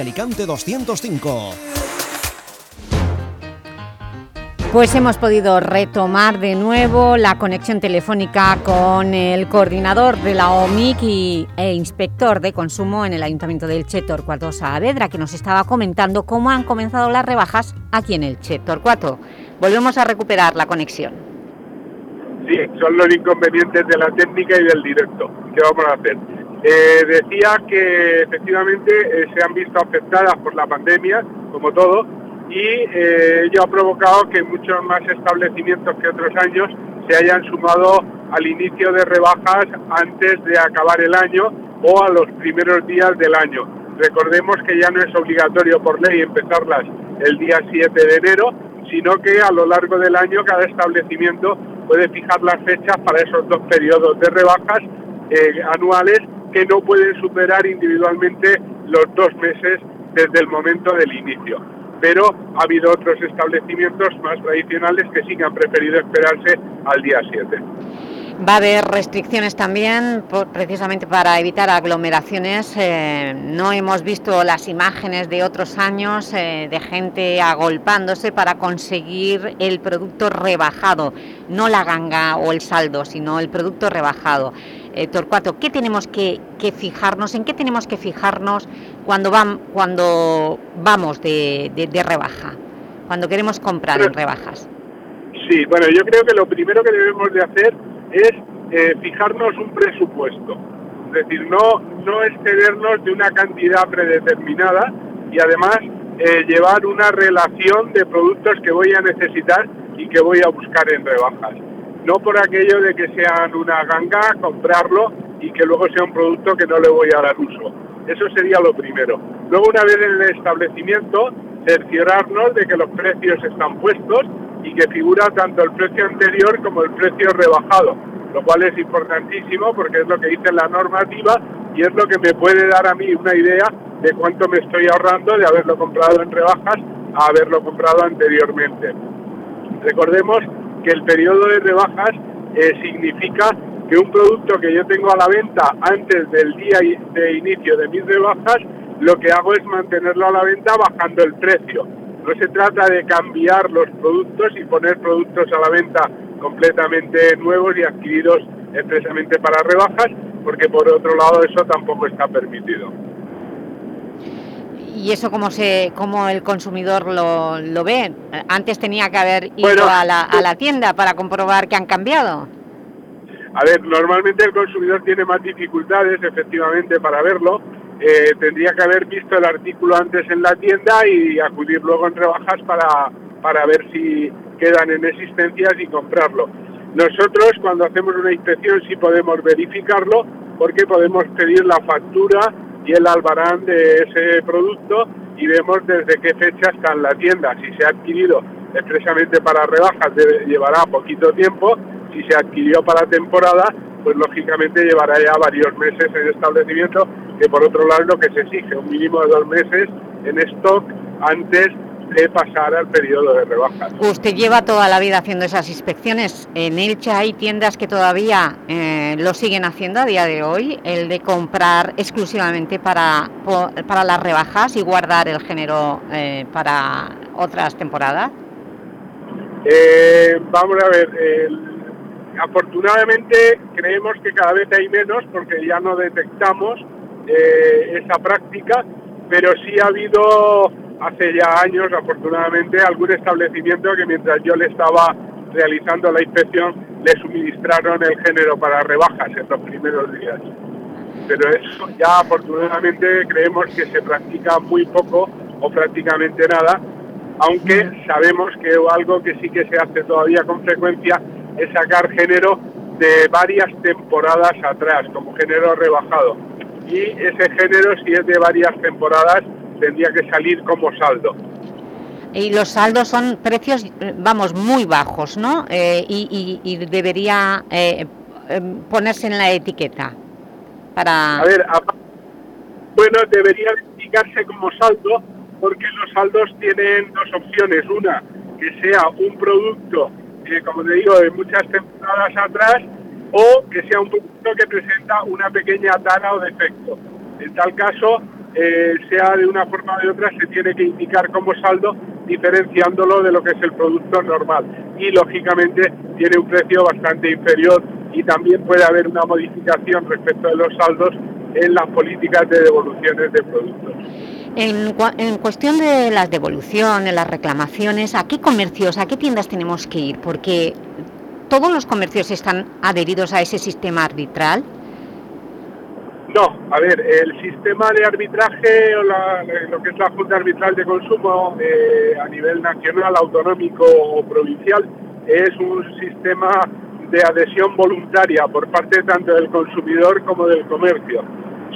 Alicante 205. Pues hemos podido retomar de nuevo la conexión telefónica con el coordinador de la OMIC y, e inspector de consumo en el Ayuntamiento del Elche, Torcuato Saavedra, que nos estaba comentando cómo han comenzado las rebajas aquí en Elche. Torcuato, volvemos a recuperar la conexión. Sí, son los inconvenientes de la técnica y del directo. ¿Qué vamos a hacer? Eh, decía que efectivamente eh, se han visto afectadas por la pandemia, como todo, y eh, ello ha provocado que muchos más establecimientos que otros años se hayan sumado al inicio de rebajas antes de acabar el año o a los primeros días del año. Recordemos que ya no es obligatorio por ley empezarlas el día 7 de enero, sino que a lo largo del año cada establecimiento puede fijar las fechas para esos dos periodos de rebajas anuales que no pueden superar individualmente los dos meses desde el momento del inicio. Pero ha habido otros establecimientos más tradicionales que sí que han preferido esperarse al día 7. Va a haber restricciones también, precisamente para evitar aglomeraciones. Eh, no hemos visto las imágenes de otros años eh, de gente agolpándose para conseguir el producto rebajado, no la ganga o el saldo, sino el producto rebajado. Eh, Torcuato, ¿qué tenemos que, fijarnos, en qué tenemos que fijarnos cuando, cuando vamos de, rebaja, cuando queremos comprar en rebajas? Sí, bueno, yo creo que lo primero que debemos de hacer es eh, fijarnos un presupuesto. Es decir, no, no excedernos de una cantidad predeterminada y además eh, llevar una relación de productos que voy a necesitar y que voy a buscar en rebajas. No por aquello de que sean una ganga, comprarlo y que luego sea un producto que no le voy a dar uso. Eso sería lo primero. Luego, una vez en el establecimiento, cerciorarnos de que los precios están puestos y que figura tanto el precio anterior como el precio rebajado, lo cual es importantísimo porque es lo que dice la normativa y es lo que me puede dar a mí una idea de cuánto me estoy ahorrando de haberlo comprado en rebajas a haberlo comprado anteriormente. Recordemos que el periodo de rebajas eh, significa que un producto que yo tengo a la venta antes del día de inicio de mis rebajas, lo que hago es mantenerlo a la venta bajando el precio no se trata de cambiar los productos y poner productos a la venta completamente nuevos y adquiridos expresamente para rebajas, porque por otro lado eso tampoco está permitido. ¿Y eso cómo, se, cómo el consumidor lo, lo ve? Antes tenía que haber ido a, la, a la tienda para comprobar que han cambiado. A ver, normalmente el consumidor tiene más dificultades efectivamente para verlo, eh, tendría que haber visto el artículo antes en la tienda y acudir luego en rebajas para, para ver si quedan en existencias y comprarlo. Nosotros cuando hacemos una inspección sí podemos verificarlo porque podemos pedir la factura el albarán de ese producto y vemos desde qué fecha está en la tienda. Si se ha adquirido expresamente para rebajas llevará poquito tiempo, si se adquirió para temporada pues lógicamente llevará ya varios meses en establecimiento, que por otro lado lo que se exige, un mínimo de dos meses en stock antes de pasar al periodo de rebajas. Usted lleva toda la vida haciendo esas inspecciones. En Elche hay tiendas que todavía eh, lo siguen haciendo a día de hoy, el de comprar exclusivamente para, para las rebajas y guardar el género eh, para otras temporadas. Eh, vamos a ver, afortunadamente creemos que cada vez hay menos porque ya no detectamos esa práctica, pero sí ha habido hace ya años, afortunadamente, algún establecimiento que mientras yo le estaba realizando la inspección le suministraron el género para rebajas en los primeros días. Pero eso ya afortunadamente creemos que se practica muy poco o prácticamente nada, aunque sabemos que algo que sí que se hace todavía con frecuencia es sacar género de varias temporadas atrás, como género rebajado. Y ese género, si es de varias temporadas, tendría que salir como saldo. Y los saldos son precios, vamos, muy bajos, ¿no? Eh, y, debería eh, em, ponerse en la etiqueta para... A ver, bueno, debería indicarse como saldo porque los saldos tienen dos opciones. Una, que sea un producto como te digo, de muchas temporadas atrás, o que sea un producto que presenta una pequeña tara o defecto. En tal caso, eh, sea de una forma o de otra, se tiene que indicar como saldo, diferenciándolo de lo que es el producto normal. Y lógicamente tiene un precio bastante inferior y también puede haber una modificación respecto de los saldos en las políticas de devoluciones de productos. En, en, cuestión de las devoluciones, las reclamaciones, ¿a qué comercios, a qué tiendas tenemos que ir? Porque todos los comercios están adheridos a ese sistema arbitral. No, a ver, el sistema de arbitraje o lo que es la Junta Arbitral de Consumo eh, a nivel nacional, autonómico o provincial es un sistema de adhesión voluntaria por parte tanto del consumidor como del comercio.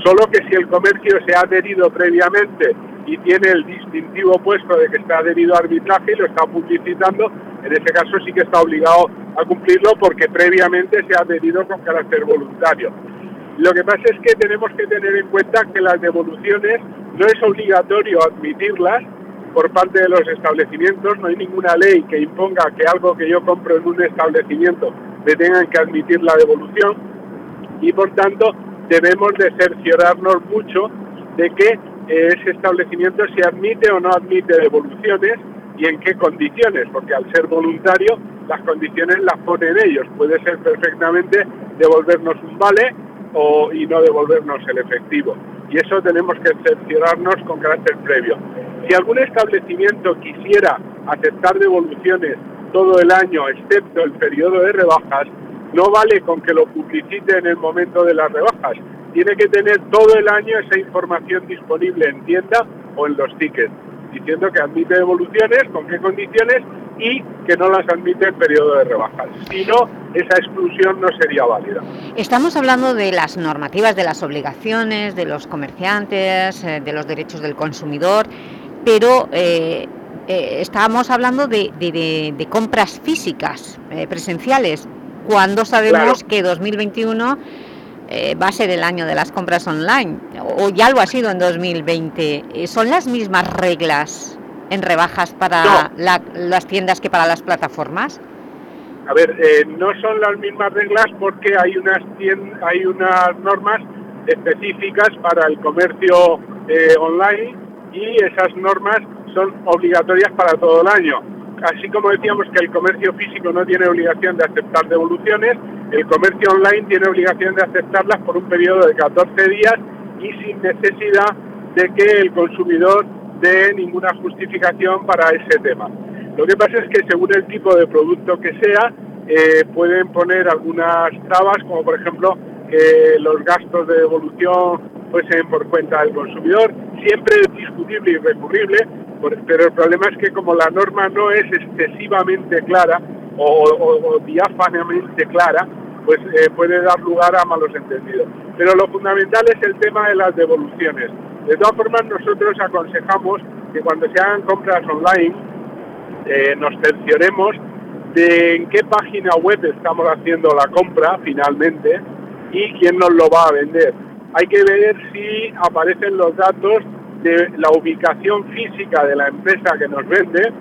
Solo que si el comercio se ha adherido previamente y tiene el distintivo puesto de que está adherido a arbitraje y lo está publicitando, en ese caso sí que está obligado a cumplirlo porque previamente se ha adherido con carácter voluntario. Lo que pasa es que tenemos que tener en cuenta que las devoluciones no es obligatorio admitirlas por parte de los establecimientos, no hay ninguna ley que imponga que algo que yo compro en un establecimiento me tengan que admitir la devolución y por tanto debemos de cerciorarnos mucho de que ese establecimiento se admite o no admite devoluciones y en qué condiciones, porque al ser voluntario las condiciones las ponen ellos. Puede ser perfectamente devolvernos un vale o, y no devolvernos el efectivo. Y eso tenemos que cerciorarnos con carácter previo. Si algún establecimiento quisiera aceptar devoluciones todo el año, excepto el periodo de rebajas, no vale con que lo publicite en el momento de las rebajas. Tiene que tener todo el año esa información disponible en tienda o en los tickets, diciendo que admite devoluciones, con qué condiciones y que no las admite en periodo de rebajas. Si no, esa exclusión no sería válida. Estamos hablando de las normativas, de las obligaciones, de los comerciantes, eh, de los derechos del consumidor, pero eh, eh, estábamos hablando de, de, de compras físicas, eh, presenciales, cuando sabemos Claro. que 2021 eh, va a ser el año de las compras online, o ya lo ha sido en 2020. Eh, ¿Son las mismas reglas en rebajas para No. la- las tiendas que para las plataformas? A ver, eh, no son las mismas reglas porque hay unas hay unas normas específicas para el comercio eh, online y esas normas son obligatorias para todo el año. Así como decíamos que el comercio físico no tiene obligación de aceptar devoluciones, el comercio online tiene obligación de aceptarlas por un periodo de 14 días y sin necesidad de que el consumidor dé ninguna justificación para ese tema. Lo que pasa es que según el tipo de producto que sea, eh, pueden poner algunas trabas, como por ejemplo que los gastos de devolución fuesen por cuenta del consumidor. Siempre discutible y recurrible, pero el problema es que como la norma no es excesivamente clara o, o- o diáfanamente clara, pues eh, puede dar lugar a malos entendidos. Pero lo fundamental es el tema de las devoluciones. De todas formas, nosotros aconsejamos que cuando se hagan compras online, eh, nos cercioremos de en qué página web estamos haciendo la compra finalmente y quién nos lo va a vender. Hay que ver si aparecen los datos de la ubicación física de la empresa que nos vende,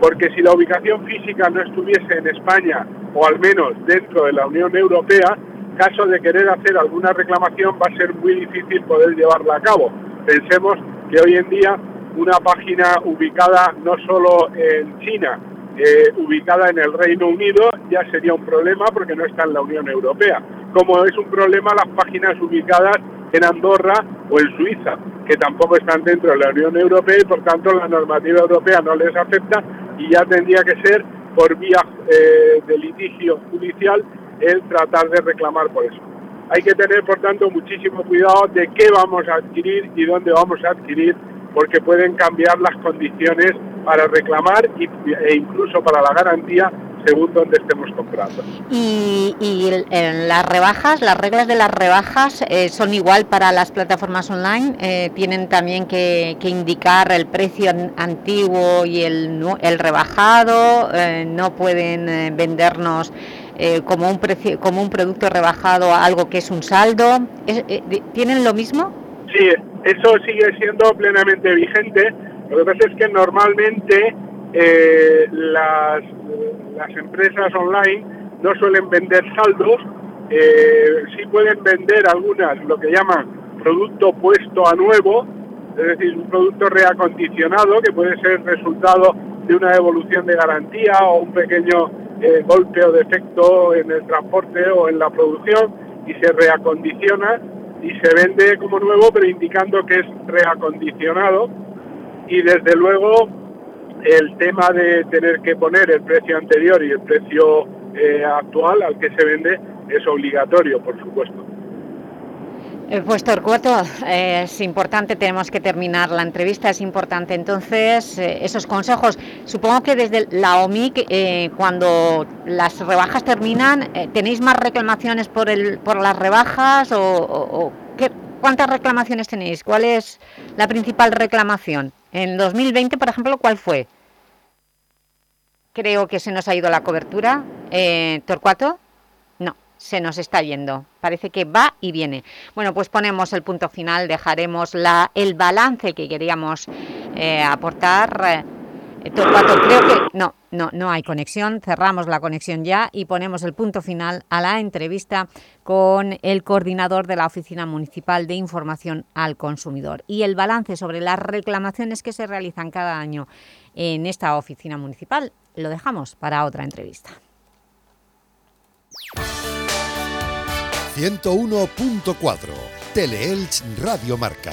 porque si la ubicación física no estuviese en España o al menos dentro de la Unión Europea, caso de querer hacer alguna reclamación va a ser muy difícil poder llevarla a cabo. Pensemos que hoy en día una página ubicada no solo en China, eh, ubicada en el Reino Unido, ya sería un problema porque no está en la Unión Europea. Como es un problema las páginas ubicadas en Andorra o en Suiza, que tampoco están dentro de la Unión Europea y por tanto la normativa europea no les afecta y ya tendría que ser por vía eh, de litigio judicial el tratar de reclamar por eso. Hay que tener, por tanto, muchísimo cuidado de qué vamos a adquirir y dónde vamos a adquirir, porque pueden cambiar las condiciones para reclamar e incluso para la garantía según donde estemos comprando. Y, y el- en las rebajas, las reglas de las rebajas eh, son igual para las plataformas online, eh, tienen también que, que indicar el precio an- antiguo y el, el rebajado, eh, no pueden vendernos eh, como, un precio, como un producto rebajado algo que es un saldo. Es- ¿Tienen lo mismo? Sí, eso sigue siendo plenamente vigente. Lo que pasa es que normalmente eh, las, las empresas online no suelen vender saldos, eh, sí pueden vender algunas lo que llaman producto puesto a nuevo, es decir, un producto reacondicionado que puede ser resultado de una devolución de garantía o un pequeño eh, golpe o defecto en el transporte o en la producción y se reacondiciona y se vende como nuevo pero indicando que es reacondicionado. Y desde luego el tema de tener que poner el precio anterior y el precio eh, actual al que se vende es obligatorio, por supuesto. Eh, Pues Torcuato, eh, es importante, tenemos que terminar la entrevista, es importante entonces eh, esos consejos. Supongo que desde la OMIC, eh, cuando las rebajas terminan, ¿tenéis más reclamaciones por, el, por las rebajas o, ¿Cuántas reclamaciones tenéis? ¿Cuál es la principal reclamación? En 2020, por ejemplo, ¿cuál fue? Creo que se nos ha ido la cobertura. Eh, ¿Torcuato? No, se nos está yendo. Parece que va y viene. Bueno, pues ponemos el punto final, dejaremos la, el balance que queríamos eh, aportar. Eh, Torcuato, creo que... No, no, no hay conexión. Cerramos la conexión ya y ponemos el punto final a la entrevista con el coordinador de la Oficina Municipal de Información al Consumidor y el balance sobre las reclamaciones que se realizan cada año en esta oficina municipal. Lo dejamos para otra entrevista. 101.4 Teleelch Radio Marca.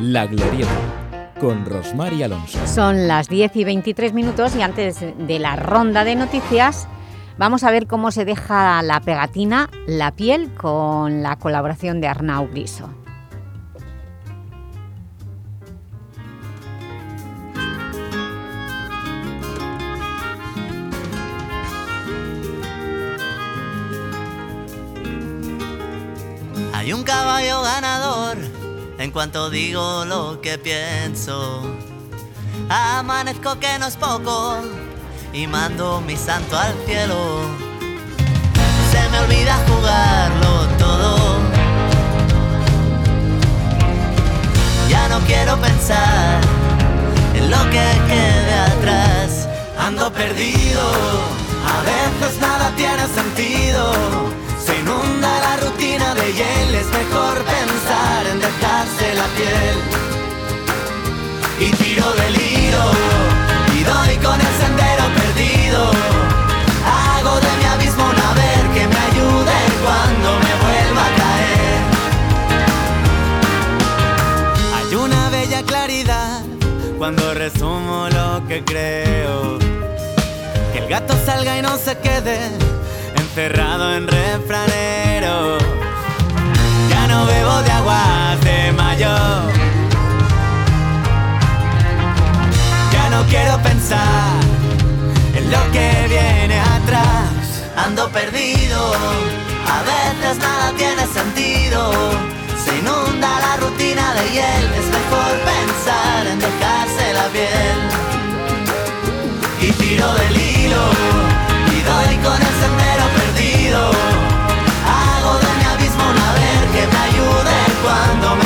La Glorieta, con Rosmar y Alonso. Son las 10 y 23 minutos y antes de la ronda de noticias vamos a ver cómo se deja la pegatina, la piel, con la colaboración de Arnau Griso. Hay un caballo ganador en cuanto digo lo que pienso. Amanezco que no es poco y mando mi santo al cielo. Se me olvida jugarlo todo. Ya no quiero pensar en lo que quede atrás. Ando perdido, a veces nada tiene sentido. Se inunda la rutina de hiel, es mejor pensar en dejarse la piel. Y tiro del hilo, y doy con el sendero perdido. Hago de mi abismo un haber que me ayude cuando me vuelva a caer. Hay una bella claridad cuando resumo lo que creo. Que el gato salga y no se quede encerrado en refranero. Ya no bebo de aguas de mayo. Ya no quiero pensar en lo que viene atrás. Ando perdido, a veces nada tiene sentido. Se inunda la rutina de hiel, es mejor pensar en dejarse la piel. Y tiro del hilo y doy con el sendero Hago de mi abismo un haber que me ayude cuando me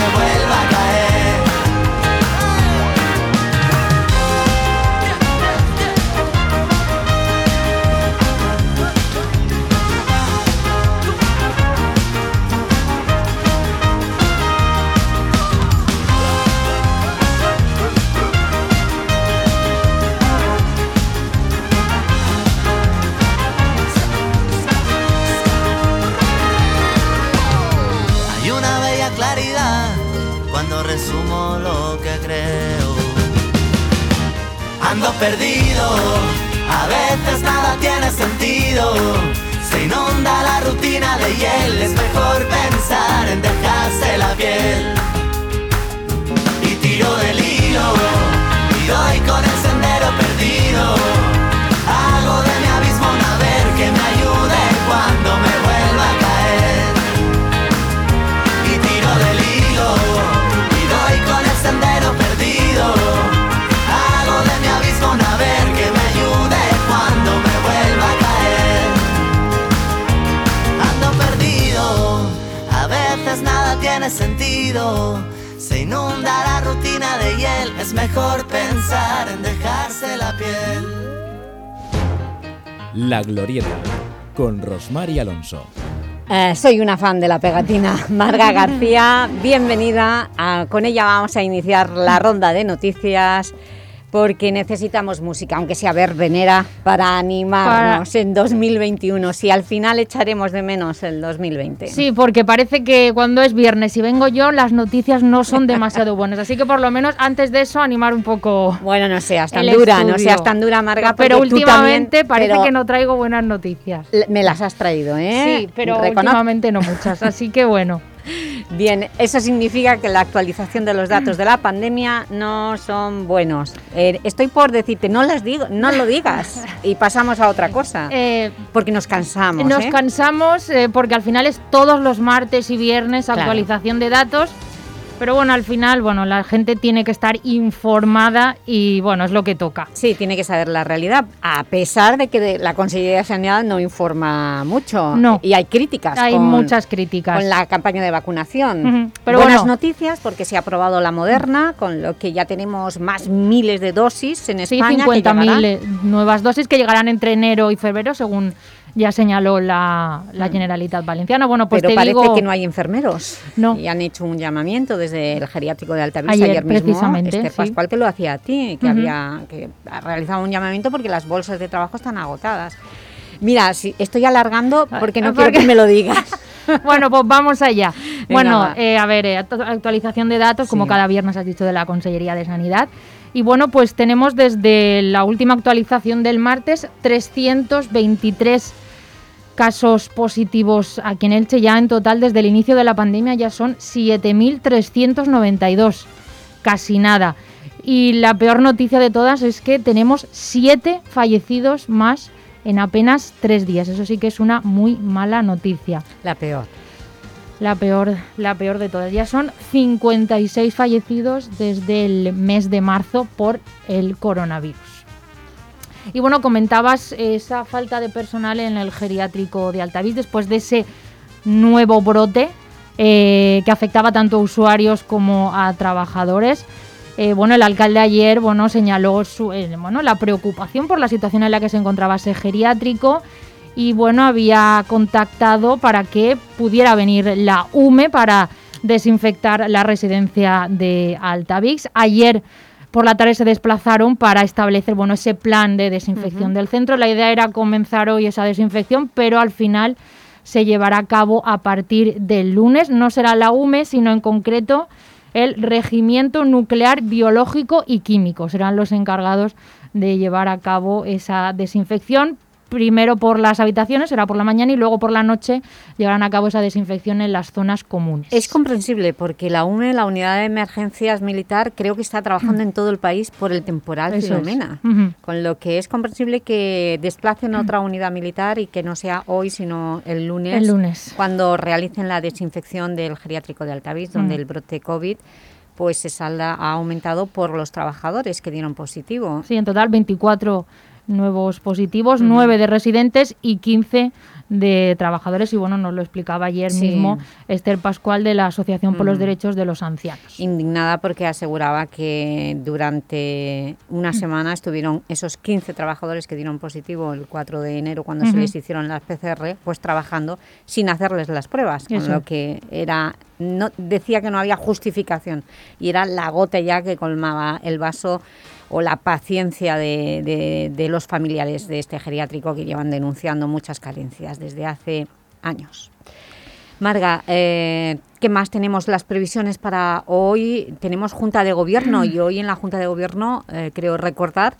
Perdido, a veces nada tiene sentido. Se inunda la rutina de hiel, es mejor pensar en dejarse la piel. Y tiro del hilo, y doy con el sendero perdido. Nada tiene sentido. Se inunda la rutina de hiel, es mejor pensar en dejarse la piel. La Glorieta, con Rosmar y Alonso. Eh, soy una fan de la pegatina. Marga García, bienvenida. Ah, con ella vamos a iniciar la ronda de noticias. Porque necesitamos música, aunque sea verbena, para animarnos en 2021, si al final echaremos de menos el 2020. Sí, porque parece que cuando es viernes y vengo yo, las noticias no son demasiado buenas, así que por lo menos antes de eso animar un poco Bueno, no seas tan dura, no seas tan dura, Marga, Pero porque tú últimamente también- parece pero que no traigo buenas noticias. Me las has traído, ¿eh? Sí, pero Reconozco- últimamente no muchas, así que bueno. Bien, eso significa que la actualización de los datos de la pandemia no son buenos. Eh, estoy por decirte, no las digo, no lo digas y pasamos a otra cosa. porque nos cansamos. Nos ¿eh? cansamos eh, porque al final es todos los martes y viernes Claro. actualización de datos. Pero bueno, al final, bueno, la gente tiene que estar informada y bueno, es lo que toca. Sí, tiene que saber la realidad, a pesar de que la Consejería de Sanidad no informa mucho. No. Y hay críticas. Hay con- muchas críticas. Con la campaña de vacunación. Pero Buenas bueno. noticias porque se ha aprobado la Moderna, con lo que ya tenemos más miles de dosis en Sí, España. que 50.000 llegarán. eh, nuevas dosis que llegarán entre enero y febrero, según ya señaló la, la Generalitat Valenciana. Bueno, pues Pero te parece digo, que no hay enfermeros. No. Y han hecho un llamamiento desde el geriátrico de Altavista Ayer, ayer, mismo. precisamente, Esther sí. Pascual que lo hacía a ti, que había que ha realizado un llamamiento porque las bolsas de trabajo están agotadas. Mira, si estoy alargando porque no quiero porque- que me lo digas. bueno, pues vamos allá. Venga, bueno, eh, a ver, eh, actu- actualización de datos, como Sí. cada viernes has dicho, de la Consellería de Sanidad. Y bueno, pues tenemos desde la última actualización del martes 323 casos positivos aquí en Elche. Ya en total, desde el inicio de la pandemia, ya son 7.392. Casi nada. Y la peor noticia de todas es que tenemos siete fallecidos más en apenas tres días. Eso sí que es una muy mala noticia. La peor. La peor, la peor de todas. Ya son 56 fallecidos desde el mes de marzo por el coronavirus. Y bueno, comentabas esa falta de personal en el geriátrico de Altavís después de ese nuevo brote eh, que afectaba tanto a usuarios como a trabajadores. Eh, bueno, el alcalde ayer bueno, señaló su, eh, bueno, la preocupación por la situación en la que se encontraba ese geriátrico y bueno, había contactado para que pudiera venir la UME para desinfectar la residencia de Altavix. Ayer por la tarde se desplazaron para establecer bueno, ese plan de desinfección del centro. La idea era comenzar hoy esa desinfección, pero al final se llevará a cabo a partir del lunes. No será la UME, sino en concreto el Regimiento Nuclear Biológico y Químico. Serán los encargados de llevar a cabo esa desinfección. Primero por las habitaciones, será por la mañana y luego por la noche llevarán a cabo esa desinfección en las zonas comunes. Es comprensible porque la UME, la Unidad de Emergencias Militar, creo que está trabajando en todo el país por el temporal Eso es. Filomena. Con lo que es comprensible que desplacen otra unidad militar y que no sea hoy, sino el lunes, El lunes. cuando realicen la desinfección del geriátrico de Altavís, donde el brote COVID pues se salda, ha aumentado por los trabajadores que dieron positivo. Sí, en total 24 nuevos positivos. 9 de residentes y 15 de trabajadores. Y bueno, nos lo explicaba ayer Sí. mismo Esther Pascual de la Asociación por los Mm. Derechos de los Ancianos. Indignada porque aseguraba que durante una Mm. semana estuvieron esos 15 trabajadores que dieron positivo el 4 de enero cuando se les hicieron las PCR, pues trabajando sin hacerles las pruebas, con lo que era no decía que no había justificación y era la gota ya que colmaba el vaso o la paciencia de, de- los familiares de este geriátrico que llevan denunciando muchas carencias desde hace años. Marga, eh, ¿qué más tenemos? Las previsiones para hoy. Tenemos Junta de Gobierno y hoy en la Junta de Gobierno eh, creo recordar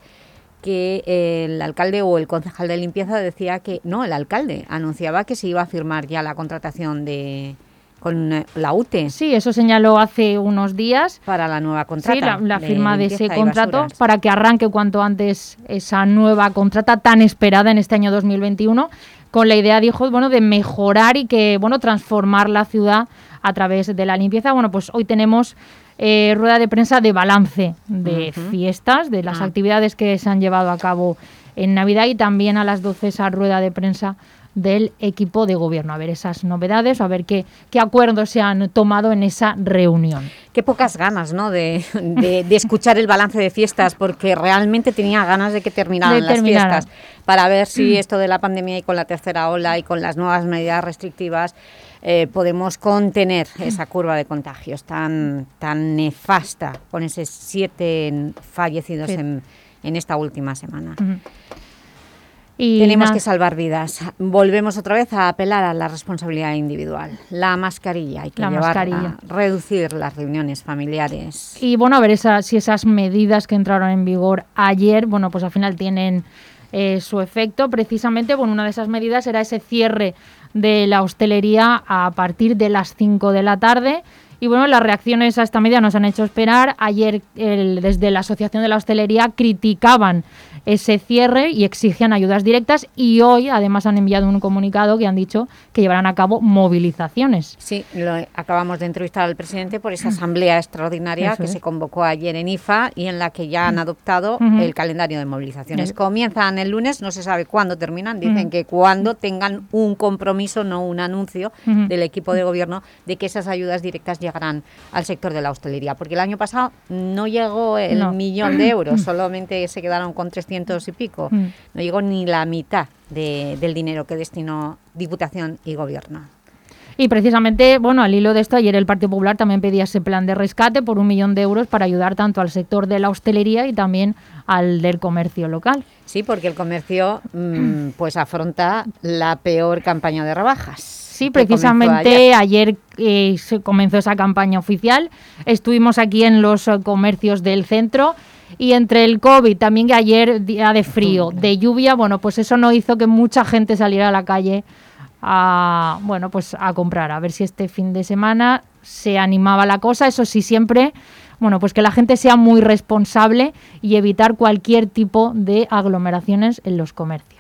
que el alcalde o el concejal de limpieza decía que, no, el alcalde anunciaba que se iba a firmar ya la contratación de con eh, la UTE. Sí, eso señaló hace unos días. Para la nueva contrata. Sí, la, la de firma de ese contrato basuras. para que arranque cuanto antes esa nueva contrata tan esperada en este año 2021 con la idea, dijo, bueno, de mejorar y que, bueno, transformar la ciudad a través de la limpieza. Bueno, pues hoy tenemos eh, rueda de prensa de balance de fiestas, de las Ah. actividades que se han llevado a cabo en Navidad y también a las 12 esa rueda de prensa del equipo de gobierno, a ver esas novedades, a ver qué, qué acuerdos se han tomado en esa reunión. Qué pocas ganas, ¿no? De, de- de escuchar el balance de fiestas, porque realmente tenía ganas de que terminaran De las terminaran. fiestas, para ver si esto de la pandemia y con la tercera ola y con las nuevas medidas restrictivas eh, podemos contener esa curva de contagios tan, tan nefasta con esos siete fallecidos Sí. en, en esta última semana. Y Tenemos nada. que salvar vidas. Volvemos otra vez a apelar a la responsabilidad individual. La mascarilla, hay que La llevar mascarilla. a reducir las reuniones familiares. Y bueno, a ver esa- si esas medidas que entraron en vigor ayer, bueno, pues al final tienen eh, su efecto. Precisamente, bueno, una de esas medidas era ese cierre de la hostelería a partir de las 5 de la tarde. Y bueno, las reacciones a esta medida nos han hecho esperar. Ayer, el- desde la Asociación de la Hostelería, criticaban ese cierre y exigían ayudas directas. Y hoy, además, han enviado un comunicado que han dicho que llevarán a cabo movilizaciones. Sí, lo acabamos de entrevistar al presidente por esa asamblea extraordinaria Eso que es. se convocó ayer en IFA y en la que ya han adoptado el calendario de movilizaciones. Comienzan el lunes, no se sabe cuándo terminan, dicen que cuando tengan un compromiso, no un anuncio del equipo de gobierno de que esas ayudas directas llegarán al sector de la hostelería. Porque el año pasado no llegó el No. millón de euros, solamente se quedaron con 300 y pico. Mm. No llegó ni la mitad de- del dinero que destinó Diputación y Gobierno. Y precisamente, bueno, al hilo de esto, ayer el Partido Popular también pedía ese plan de rescate por un millón de euros para ayudar tanto al sector de la hostelería y también al del comercio local. Sí, porque el comercio mm, pues afronta la peor campaña de rebajas. Sí, precisamente ayer. ayer, eh, se comenzó esa campaña oficial. Estuvimos aquí en los eh, comercios del centro y entre el COVID, también que ayer día de frío, de lluvia, bueno, pues eso no hizo que mucha gente saliera a la calle a, bueno, pues a comprar, a ver si este fin de semana se animaba la cosa. Eso sí, siempre, bueno, pues que la gente sea muy responsable y evitar cualquier tipo de aglomeraciones en los comercios.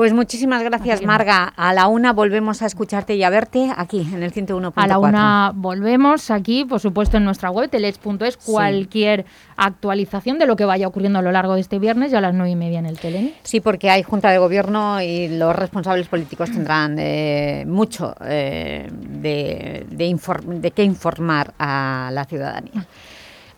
Pues muchísimas gracias, Marga. A la una volvemos a escucharte y a verte aquí en el 101.4. A la una volvemos aquí, por supuesto, en nuestra web, telech.es, cualquier actualización de lo que vaya ocurriendo a lo largo de este viernes y a las nueve y media en el Teleni. Sí, porque hay Junta de Gobierno y los responsables políticos tendrán eh, mucho eh, de, de, de qué informar a la ciudadanía.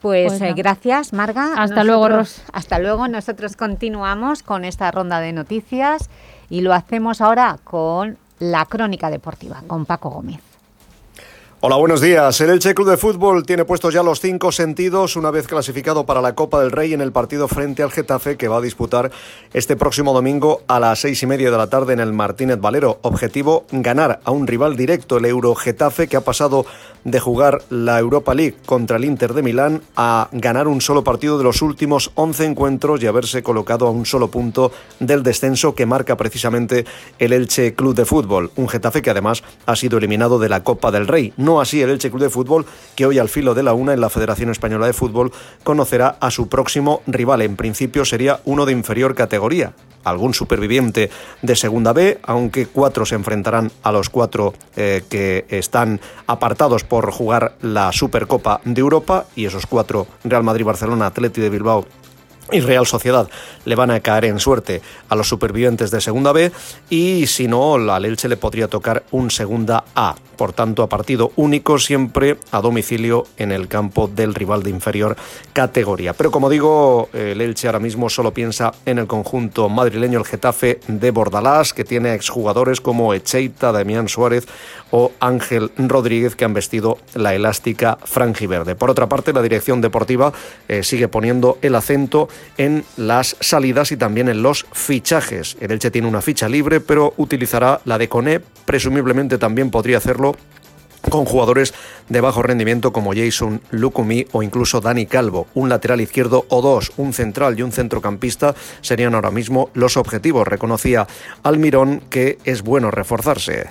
Pues, Pues eh, gracias, Marga. Hasta luego, Ros. Hasta luego. Nosotros continuamos con esta ronda de noticias y lo hacemos ahora con la crónica deportiva, con Paco Gómez. Hola, buenos días. El Elche Club de Fútbol tiene puestos ya los cinco sentidos una vez clasificado para la Copa del Rey en el partido frente al Getafe que va a disputar este próximo domingo a las seis y media de la tarde en el Martínez Valero. Objetivo, ganar a un rival directo, el Euro Getafe, que ha pasado de jugar la Europa League contra el Inter de Milán a ganar un solo partido de los últimos 11 encuentros y haberse colocado a un solo punto del descenso que marca precisamente el Elche Club de Fútbol. Un Getafe que además ha sido eliminado de la Copa del Rey. Así el Elche Club de Fútbol, que hoy al filo de la una en la Federación Española de Fútbol conocerá a su próximo rival. En principio sería uno de inferior categoría. Algún superviviente de Segunda B, aunque cuatro se enfrentarán a los cuatro eh, que están apartados por jugar la Supercopa de Europa y esos cuatro Real Madrid, Barcelona, Atleti de Bilbao y Real Sociedad le van a caer en suerte a los supervivientes de Segunda B y si no, la Elche le podría tocar un Segunda A. Por tanto, a partido único siempre a domicilio en el campo del rival de inferior categoría. Pero como digo, el Elche ahora mismo solo piensa en el conjunto madrileño, el Getafe de Bordalás, que tiene exjugadores como Echeita, Damián Suárez o Ángel Rodríguez que han vestido la elástica franjiverde. Por otra parte, la dirección deportiva eh, sigue poniendo el acento en las salidas y también en los fichajes. El Elche tiene una ficha libre, pero utilizará la de Coné, presumiblemente también podría hacerlo con jugadores de bajo rendimiento como Jason Lukumi o incluso Dani Calvo. Un lateral izquierdo o dos, un central y un centrocampista serían ahora mismo los objetivos. Reconocía Almirón que es bueno reforzarse.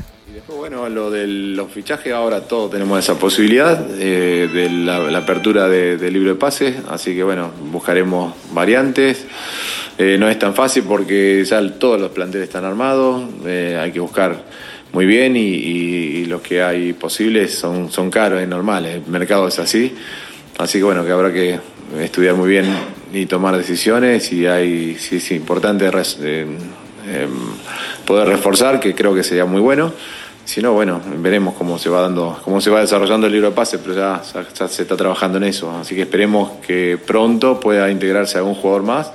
Bueno, lo de los fichajes, ahora todos tenemos esa posibilidad eh, de la, la apertura de, de libro de pases, así que bueno, buscaremos variantes. Eh, no es tan fácil porque ya todos los planteles están armados, eh, hay que buscar muy bien y, los que hay posibles son, son caros, es normal, el mercado es así. Así que bueno, que habrá que estudiar muy bien y tomar decisiones y hay, sí es importante res- em, poder reforzar, que creo que sería muy bueno. Si no, bueno, veremos cómo se va dando, cómo se va desarrollando el libro de pases, pero ya, ya- ya se está trabajando en eso. Así que esperemos que pronto pueda integrarse algún jugador más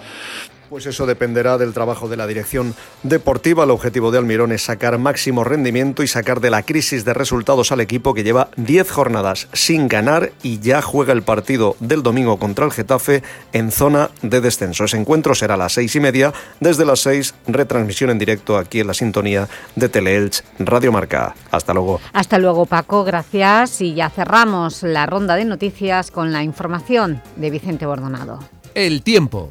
Pues eso dependerá del trabajo de la dirección deportiva. El objetivo de Almirón es sacar máximo rendimiento y sacar de la crisis de resultados al equipo que lleva 10 jornadas sin ganar y ya juega el partido del domingo contra el Getafe en zona de descenso. Ese encuentro será a las seis y media. Desde las 6, retransmisión en directo aquí en la sintonía de Teleelch Radio Marca. Hasta luego. Hasta luego, Paco. Gracias. Y ya cerramos la ronda de noticias con la información de Vicente Bordonado. El tiempo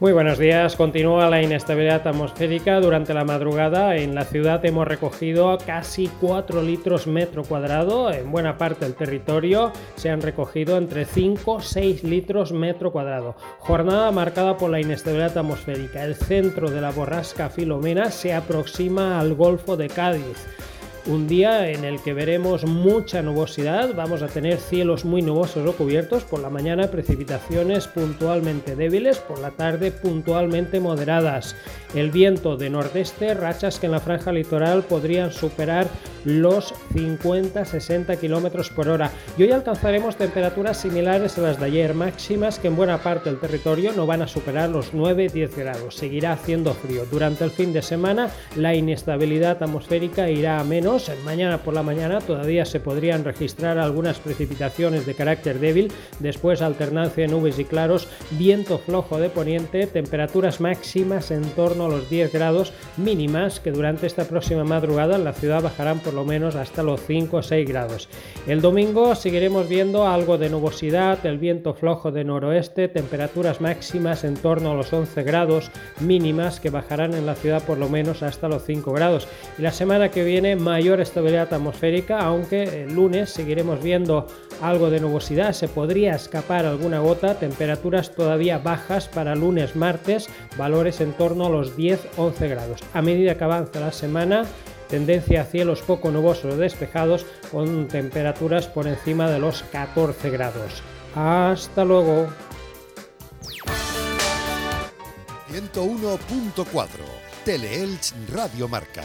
Muy buenos días. Continúa la inestabilidad atmosférica. Durante la madrugada en la ciudad hemos recogido casi 4 litros metro cuadrado. En buena parte del territorio se han recogido entre 5 y 6 litros metro cuadrado. Jornada marcada por la inestabilidad atmosférica. El centro de la borrasca Filomena se aproxima al Golfo de Cádiz. Un día en el que veremos mucha nubosidad, vamos a tener cielos muy nubosos o cubiertos, por la mañana precipitaciones puntualmente débiles, por la tarde puntualmente moderadas. El viento de nordeste, rachas que en la franja litoral podrían superar los 50-60 km por hora. Y hoy alcanzaremos temperaturas similares a las de ayer, máximas que en buena parte del territorio no van a superar los 9-10 grados. Seguirá haciendo frío. Durante el fin de semana la inestabilidad atmosférica irá a menos Mañana por la mañana todavía se podrían registrar algunas precipitaciones de carácter débil, después alternancia de nubes y claros, viento flojo de poniente, temperaturas máximas en torno a los 10 grados mínimas que durante esta próxima madrugada en la ciudad bajarán por lo menos hasta los 5 o 6 grados. El domingo seguiremos viendo algo de nubosidad, el viento flojo de noroeste, temperaturas máximas en torno a los 11 grados mínimas que bajarán en la ciudad por lo menos hasta los 5 grados. Y la semana que viene mayor estabilidad atmosférica, aunque el lunes seguiremos viendo algo de nubosidad, se podría escapar alguna gota, temperaturas todavía bajas para lunes, martes, valores en torno a los 10-11 grados. A medida que avanza la semana, tendencia a cielos poco nubosos o despejados con temperaturas por encima de los 14 grados. Hasta luego. 101.4 Teleelch Radio Marca.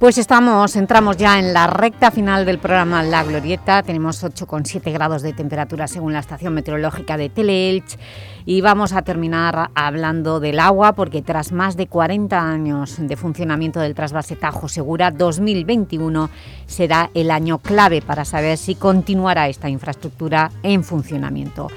Pues estamos, entramos ya en la recta final del programa La Glorieta, tenemos 8,7 grados de temperatura según la estación meteorológica de Teleelch. Y vamos a terminar hablando del agua porque tras más de 40 años de funcionamiento del trasvase Tajo Segura, 2021 será el año clave para saber si continuará esta infraestructura en funcionamiento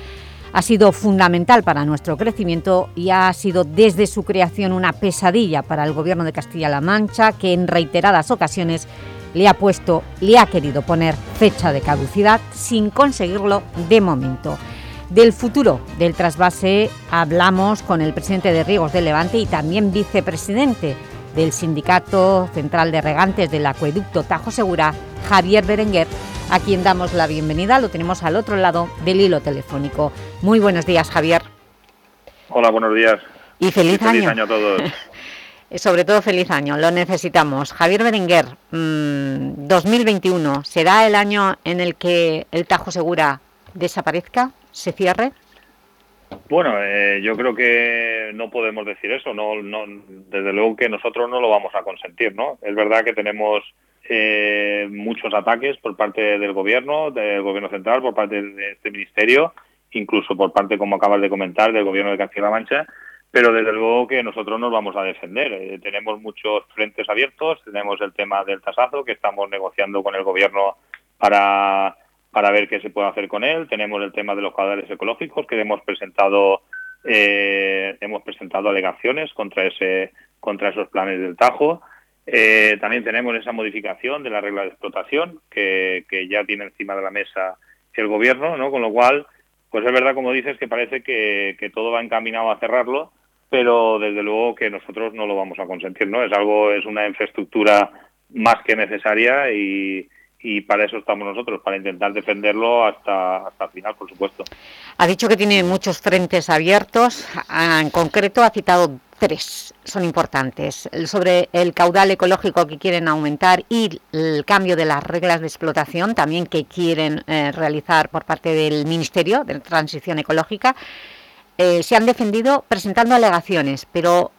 ha sido fundamental para nuestro crecimiento y ha sido desde su creación una pesadilla para el Gobierno de Castilla-La Mancha que en reiteradas ocasiones le ha puesto, le ha querido poner fecha de caducidad sin conseguirlo de momento. Del futuro del trasvase hablamos con el presidente de Riegos del Levante y también vicepresidente del Sindicato Central de Regantes del Acueducto Tajo Segura, Javier Berenguer, a quien damos la bienvenida. Lo tenemos al otro lado del hilo telefónico. Muy buenos días, Javier. Hola, buenos días. Y feliz, feliz año. a todos. Sobre todo feliz año, lo necesitamos. Javier Berenguer, 2021, ¿será el año en el que el Tajo Segura desaparezca, se cierre? Bueno, eh, yo creo que no podemos decir eso. No, no, desde luego que nosotros no lo vamos a consentir, ¿no? Es verdad que tenemos eh, muchos ataques por parte del gobierno, del gobierno central, por parte de este ministerio, incluso por parte, como acabas de comentar, del gobierno de Castilla-La Mancha, pero desde luego que nosotros nos vamos a defender. Eh, tenemos muchos frentes abiertos, tenemos el tema del tasazo que estamos negociando con el gobierno para, para ver qué se puede hacer con él, tenemos el tema de los cadáveres ecológicos que hemos presentado eh, hemos presentado alegaciones contra ese contra esos planes del Tajo. Eh, también tenemos esa modificación de la regla de explotación que, ya tiene encima de la mesa el gobierno, ¿no? Con lo cual, pues es verdad, como dices, que parece que, que todo va encaminado a cerrarlo, pero desde luego que nosotros no lo vamos a consentir, ¿no? Es algo, es una infraestructura más que necesaria y, y para eso estamos nosotros, para intentar defenderlo hasta, hasta el final, por supuesto. Ha dicho que tiene muchos frentes abiertos, ah, en concreto ha citado tres, son importantes, sobre el caudal ecológico que quieren aumentar y el cambio de las reglas de explotación también que quieren eh, realizar por parte del Ministerio de Transición Ecológica. Eh, se han defendido presentando alegaciones, pero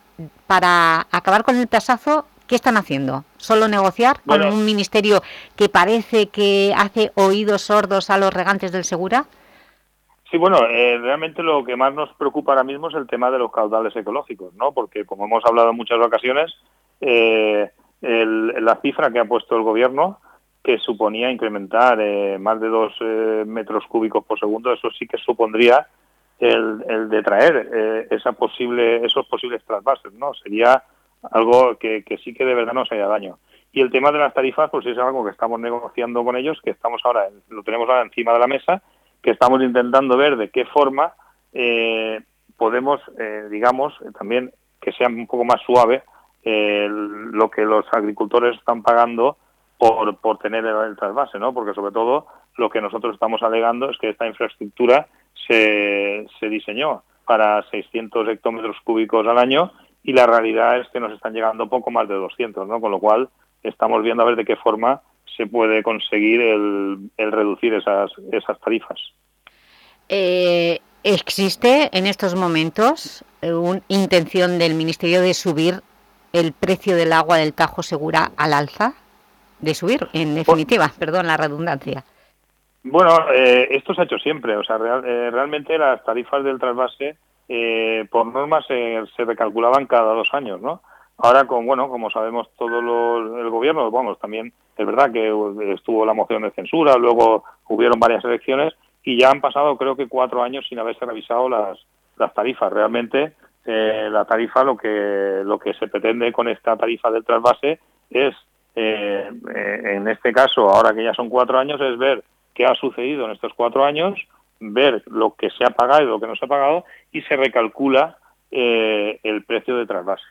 para acabar con el tasazo ¿Qué están haciendo? ¿Solo negociar con un ministerio que parece que hace oídos sordos a los regantes del Segura? Sí, bueno, eh, realmente lo que más nos preocupa ahora mismo es el tema de los caudales ecológicos, ¿no? Porque, como hemos hablado en muchas ocasiones, eh, la cifra que ha puesto el Gobierno, que suponía incrementar eh, más de dos metros cúbicos por segundo, eso sí que supondría el, el de traer esa posible, esos posibles trasvases, ¿no? Sería algo que, sí que de verdad nos haya daño. Y el tema de las tarifas, pues es algo que estamos negociando con ellos, que estamos ahora, lo tenemos ahora encima de la mesa, que estamos intentando ver de qué forma eh, podemos, eh, digamos, también que sea un poco más suave eh, lo que los agricultores están pagando por, por tener el, trasvase, ¿no? Porque sobre todo lo que nosotros estamos alegando es que esta infraestructura se, se diseñó para 600 hectómetros cúbicos al año y la realidad es que nos están llegando poco más de 200, ¿no? Con lo cual estamos viendo a ver de qué forma se puede conseguir el, reducir esas, esas tarifas. Eh, ¿Existe en estos momentos eh, una intención del Ministerio de subir el precio del agua del Tajo Segura al alza? De subir, en definitiva, perdón la redundancia. Bueno, eh, esto se ha hecho siempre. O sea, realmente las tarifas del trasvase eh, por norma se, recalculaban cada dos años, ¿no? Ahora, con, bueno, como sabemos todo el gobierno, vamos, también es verdad que estuvo la moción de censura, luego hubieron varias elecciones y ya han pasado creo que cuatro años sin haberse revisado las, las tarifas. Realmente eh, la tarifa, lo que, lo que se pretende con esta tarifa del trasvase es, eh, en este caso, ahora que ya son cuatro años, es ver qué ha sucedido en estos cuatro años, ver lo que se ha pagado y lo que no se ha pagado y se recalcula eh, el precio de trasvase.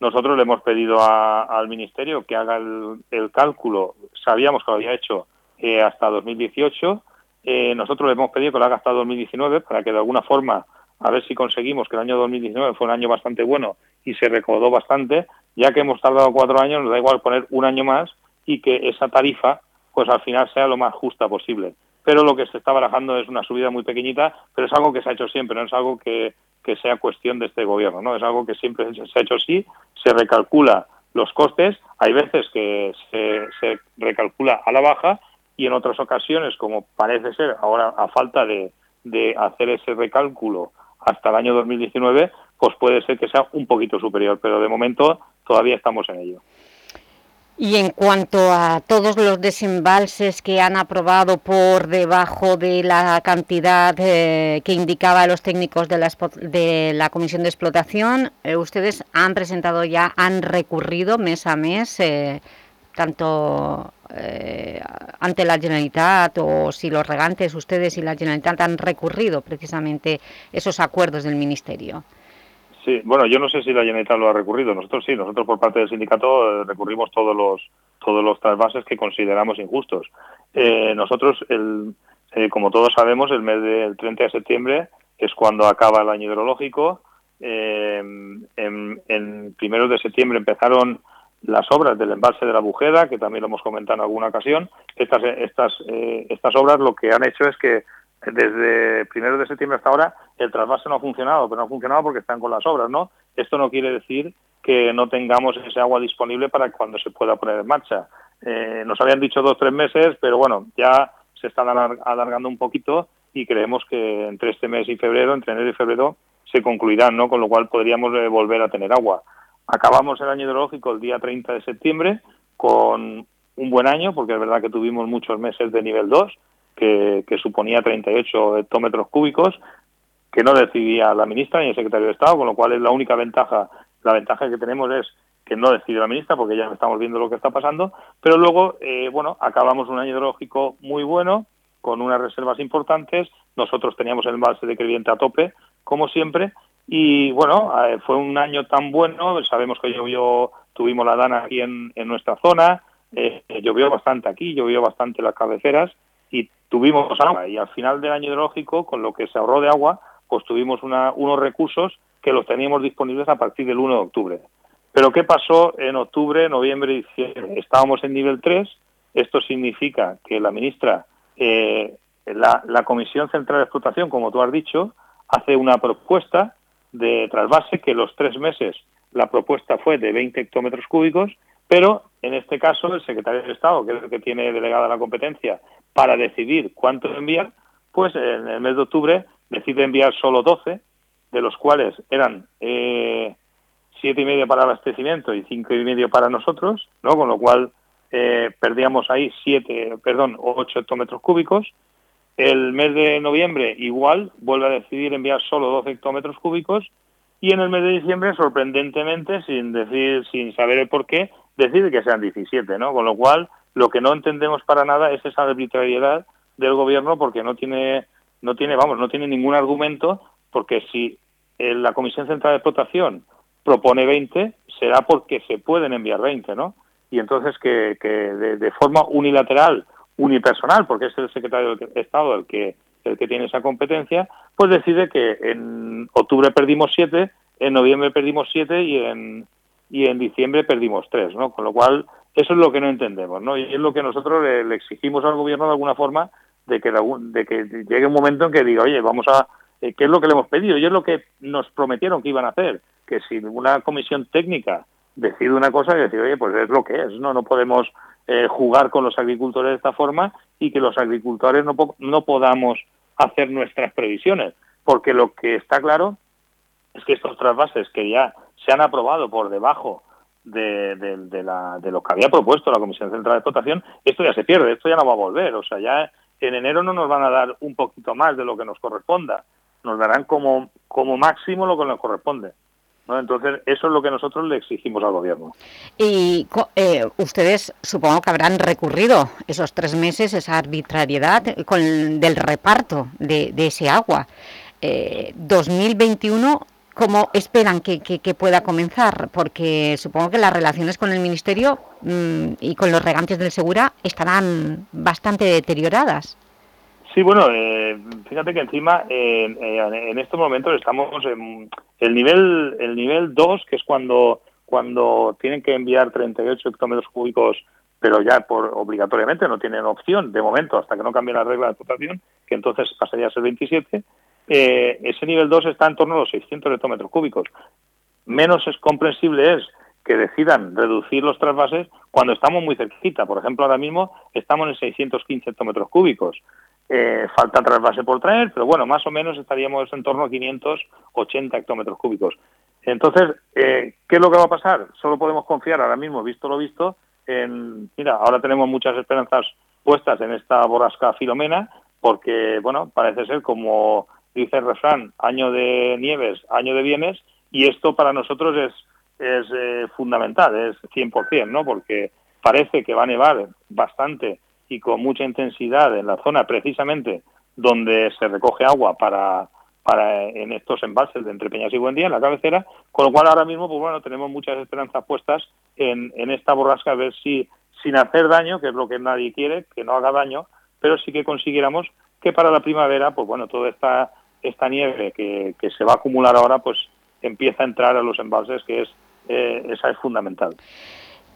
Nosotros le hemos pedido al Ministerio que haga el, cálculo, sabíamos que lo había hecho eh, hasta 2018, eh, nosotros le hemos pedido que lo haga hasta 2019 para que de alguna forma, a ver si conseguimos que el año 2019 fue un año bastante bueno y se recaudó bastante, ya que hemos tardado cuatro años, nos da igual poner un año más y que esa tarifa pues al final sea lo más justa posible pero lo que se está barajando es una subida muy pequeñita, pero es algo que se ha hecho siempre, no es algo que, sea cuestión de este gobierno, ¿no? Es algo que siempre se ha hecho así, se recalcula los costes, hay veces que se, recalcula a la baja y en otras ocasiones, como parece ser ahora a falta de, de hacer ese recálculo hasta el año 2019, pues puede ser que sea un poquito superior, pero de momento todavía estamos en ello. Y en cuanto a todos los desembalses que han aprobado por debajo de la cantidad eh, que indicaba los técnicos de la, de la Comisión de Explotación, eh, ustedes han presentado ya, han recurrido mes a mes, eh, tanto ante la Generalitat o si los regantes, ustedes y la Generalitat han recurrido precisamente esos acuerdos del Ministerio. Sí, bueno, yo no sé si la Generalitat lo ha recurrido. Nosotros sí, nosotros por parte del sindicato eh, recurrimos todos los todos los trasvases que consideramos injustos. Eh, nosotros, el, eh, como todos sabemos, el mes del 30 de septiembre es cuando acaba el año hidrológico. en, en primeros de septiembre empezaron las obras del embalse de la Bujeda, que también lo hemos comentado en alguna ocasión. Estas, estas, estas obras lo que han hecho es que desde primero de septiembre hasta ahora el trasvase no ha funcionado, pero no ha funcionado porque están con las obras, ¿no? Esto no quiere decir que no tengamos ese agua disponible para cuando se pueda poner en marcha. Eh, nos habían dicho dos tres meses, pero bueno, ya se están alargando un poquito y creemos que entre este mes y febrero, entre enero y febrero, se concluirán, ¿no? Con lo cual podríamos eh, volver a tener agua. Acabamos el año hidrológico el día 30 de septiembre con un buen año, porque es verdad que tuvimos muchos meses de nivel 2, que, suponía 38 hectómetros cúbicos, que no decidía la ministra ni el secretario de Estado, con lo cual es la única ventaja, la ventaja que tenemos es que no decide la ministra, porque ya estamos viendo lo que está pasando, pero luego, eh, bueno, acabamos un año hidrológico muy bueno, con unas reservas importantes, nosotros teníamos el embalse de Creyente a tope, como siempre, y bueno, eh, fue un año tan bueno, sabemos que llovió, tuvimos la dana aquí en, nuestra zona, eh, llovió bastante aquí, llovió bastante las cabeceras y tuvimos agua. Y al final del año hidrológico, con lo que se ahorró de agua, pues tuvimos una, unos recursos que los teníamos disponibles a partir del 1 de octubre. Pero ¿qué pasó en octubre, noviembre y diciembre? Estábamos en nivel 3. Esto significa que la ministra, eh, la, la Comisión Central de Explotación, como tú has dicho, hace una propuesta de trasvase que los tres meses la propuesta fue de 20 hectómetros cúbicos, pero en este caso el secretario de Estado, que es el que tiene delegada la competencia para decidir cuánto enviar, pues en el mes de octubre decide enviar solo 12, de los cuales eran eh, siete y medio para abastecimiento y cinco y medio para nosotros, ¿no? Con lo cual eh, perdíamos ahí siete, perdón, ocho hectómetros cúbicos. El mes de noviembre igual vuelve a decidir enviar solo 12 hectómetros cúbicos y en el mes de diciembre, sorprendentemente, sin decir, sin saber el por qué, decide que sean 17, ¿no? Con lo cual, lo que no entendemos para nada es esa arbitrariedad del gobierno porque no tiene, no tiene, vamos, no tiene ningún argumento porque si eh, la Comisión Central de Explotación propone 20, será porque se pueden enviar 20, ¿no? Y entonces que, que de, de, forma unilateral, unipersonal, porque es el secretario de Estado el que el que tiene esa competencia, pues decide que en octubre perdimos 7, en noviembre perdimos 7 y en y en diciembre perdimos 3, ¿no? Con lo cual eso es lo que no entendemos, ¿no? Y es lo que nosotros le, exigimos al gobierno de alguna forma de que de que llegue un momento en que diga, "Oye, vamos a eh, ¿qué es lo que le hemos pedido? Y es lo que nos prometieron que iban a hacer, que si una comisión técnica decide una cosa, y decir, oye, pues es lo que es, ¿no? No podemos eh, jugar con los agricultores de esta forma y que los agricultores no, no podamos hacer nuestras previsiones, porque lo que está claro es que estos trasvases que ya se han aprobado por debajo de, de, de, la, de lo que había propuesto la Comisión Central de Explotación, esto ya se pierde, esto ya no va a volver, o sea, ya en enero no nos van a dar un poquito más de lo que nos corresponda, nos darán como, como máximo lo que nos corresponde. ¿no? Entonces, eso es lo que nosotros le exigimos al Gobierno. Y eh, ustedes supongo que habrán recurrido esos tres meses, esa arbitrariedad con, del reparto de, de ese agua. Eh, 2021, ¿cómo esperan que, que, pueda comenzar? Porque supongo que las relaciones con el Ministerio mmm, y con los regantes del Segura estarán bastante deterioradas. Sí, bueno, eh, fíjate que encima eh, en estos momentos estamos en el nivel el nivel 2, que es cuando cuando tienen que enviar 38 hectómetros cúbicos, pero ya por obligatoriamente no tienen opción de momento hasta que no cambie la regla de explotación, que entonces pasaría a ser 27. Eh, ese nivel 2 está en torno a los 600 hectómetros cúbicos. Menos es comprensible es que decidan reducir los trasvases cuando estamos muy cerquita. Por ejemplo, ahora mismo estamos en 615 hectómetros cúbicos. Eh, falta trasvase por traer, pero bueno, más o menos estaríamos en torno a 580 hectómetros cúbicos. Entonces, eh, ¿qué es lo que va a pasar? Solo podemos confiar ahora mismo, visto lo visto, en, mira, ahora tenemos muchas esperanzas puestas en esta borrasca Filomena, porque, bueno, parece ser como dice el refrán, año de nieves, año de bienes, y esto para nosotros es, es eh, fundamental, es 100%, ¿no? Porque parece que va a nevar bastante y con mucha intensidad en la zona precisamente donde se recoge agua para, para en estos embalses de Entre Peñas y Buendía, en la cabecera, con lo cual ahora mismo, pues bueno, tenemos muchas esperanzas puestas en, en esta borrasca, a ver si, sin hacer daño, que es lo que nadie quiere, que no haga daño, pero sí que consiguiéramos que para la primavera, pues bueno, toda esta, esta nieve que, que se va a acumular ahora, pues empieza a entrar a los embalses, que es, eh, esa es fundamental.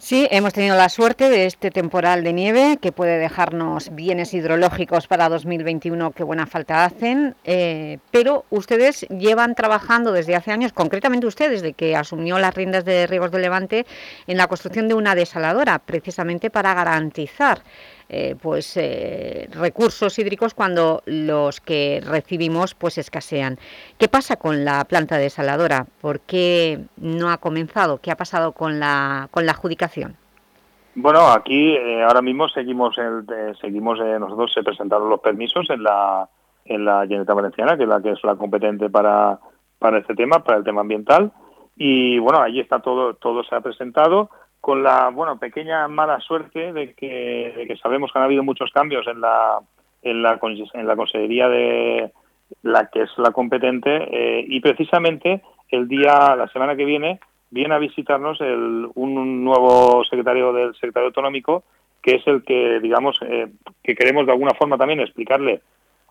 Sí, hemos tenido la suerte de este temporal de nieve que puede dejarnos bienes hidrológicos para 2021 que buena falta hacen, eh, pero ustedes llevan trabajando desde hace años, concretamente usted, desde que asumió las riendas de Riegos de Levante, en la construcción de una desaladora, precisamente para garantizar eh, pues eh, recursos hídricos cuando los que recibimos pues escasean. ¿Qué pasa con la planta desaladora? ¿Por qué no ha comenzado? ¿Qué ha pasado con la, con la adjudicación? Bueno, aquí eh, ahora mismo seguimos, el, eh, seguimos nosotros se presentaron los permisos en la en la Generalitat Valenciana, que es la que es la competente para, para este tema, para el tema ambiental, y bueno, ahí está todo, todo se ha presentado, con la bueno pequeña mala suerte de que, de que sabemos que han habido muchos cambios en la en la en la consejería de la que es la competente eh, y precisamente el día la semana que viene viene a visitarnos el, un nuevo secretario del secretario autonómico, que es el que, digamos, eh, que queremos de alguna forma también explicarle,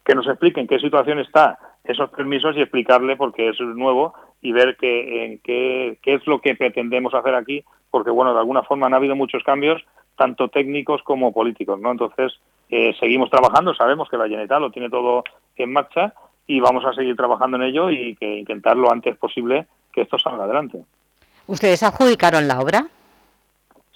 que nos explique en qué situación está esos permisos y explicarle por qué es nuevo y ver qué, en qué, qué es lo que pretendemos hacer aquí, porque, bueno, de alguna forma han habido muchos cambios, tanto técnicos como políticos, ¿no? Entonces, eh, seguimos trabajando, sabemos que la Generalitat lo tiene todo en marcha y vamos a seguir trabajando en ello y que intentar lo antes posible que esto salga adelante. ¿Ustedes adjudicaron la obra?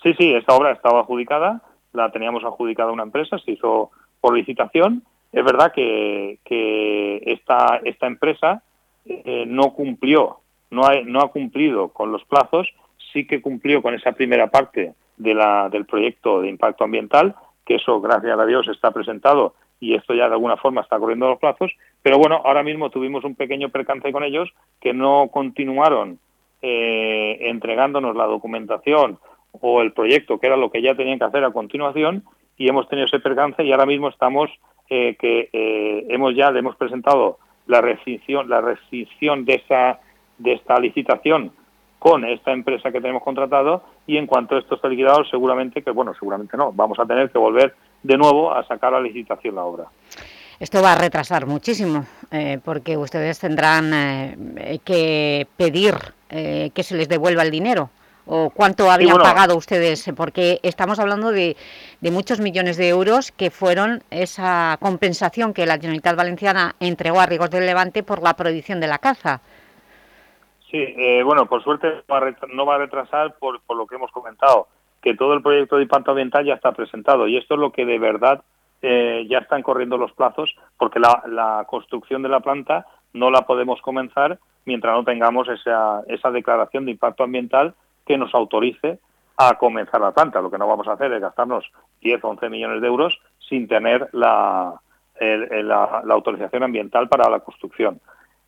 Sí, sí, esta obra estaba adjudicada, la teníamos adjudicada a una empresa, se hizo por licitación. Es verdad que, que esta, esta empresa eh, no cumplió, no ha, no ha cumplido con los plazos, sí que cumplió con esa primera parte de la, del proyecto de impacto ambiental, que eso, gracias a Dios, está presentado y esto ya de alguna forma está corriendo los plazos, pero bueno, ahora mismo tuvimos un pequeño percance con ellos que no continuaron eh, entregándonos la documentación o el proyecto, que era lo que ya tenían que hacer a continuación, y hemos tenido ese percance y ahora mismo estamos eh, que eh, hemos ya le hemos presentado la rescisión la rescisión de esa de esta licitación con esta empresa que tenemos contratado y en cuanto esto esté liquidado seguramente que bueno seguramente no vamos a tener que volver de nuevo a sacar a licitación la obra esto va a retrasar muchísimo, eh, porque ustedes tendrán eh, que pedir eh, que se les devuelva el dinero. ¿O cuánto habían bueno. pagado ustedes? Porque estamos hablando de, de muchos millones de euros que fueron esa compensación que la Generalitat Valenciana entregó a Rigos del Levante por la prohibición de la caza. Sí, eh, bueno, por suerte no va a ret- no va a retrasar por, por lo que hemos comentado, que todo el proyecto de impacto ambiental ya está presentado y esto es lo que de verdad eh, ya están corriendo los plazos porque la, la construcción de la planta no la podemos comenzar mientras no tengamos esa, esa declaración de impacto ambiental que nos autorice a comenzar la planta. Lo que no vamos a hacer es gastarnos 10 o 11 millones de euros sin tener la, el- la- la autorización ambiental para la construcción.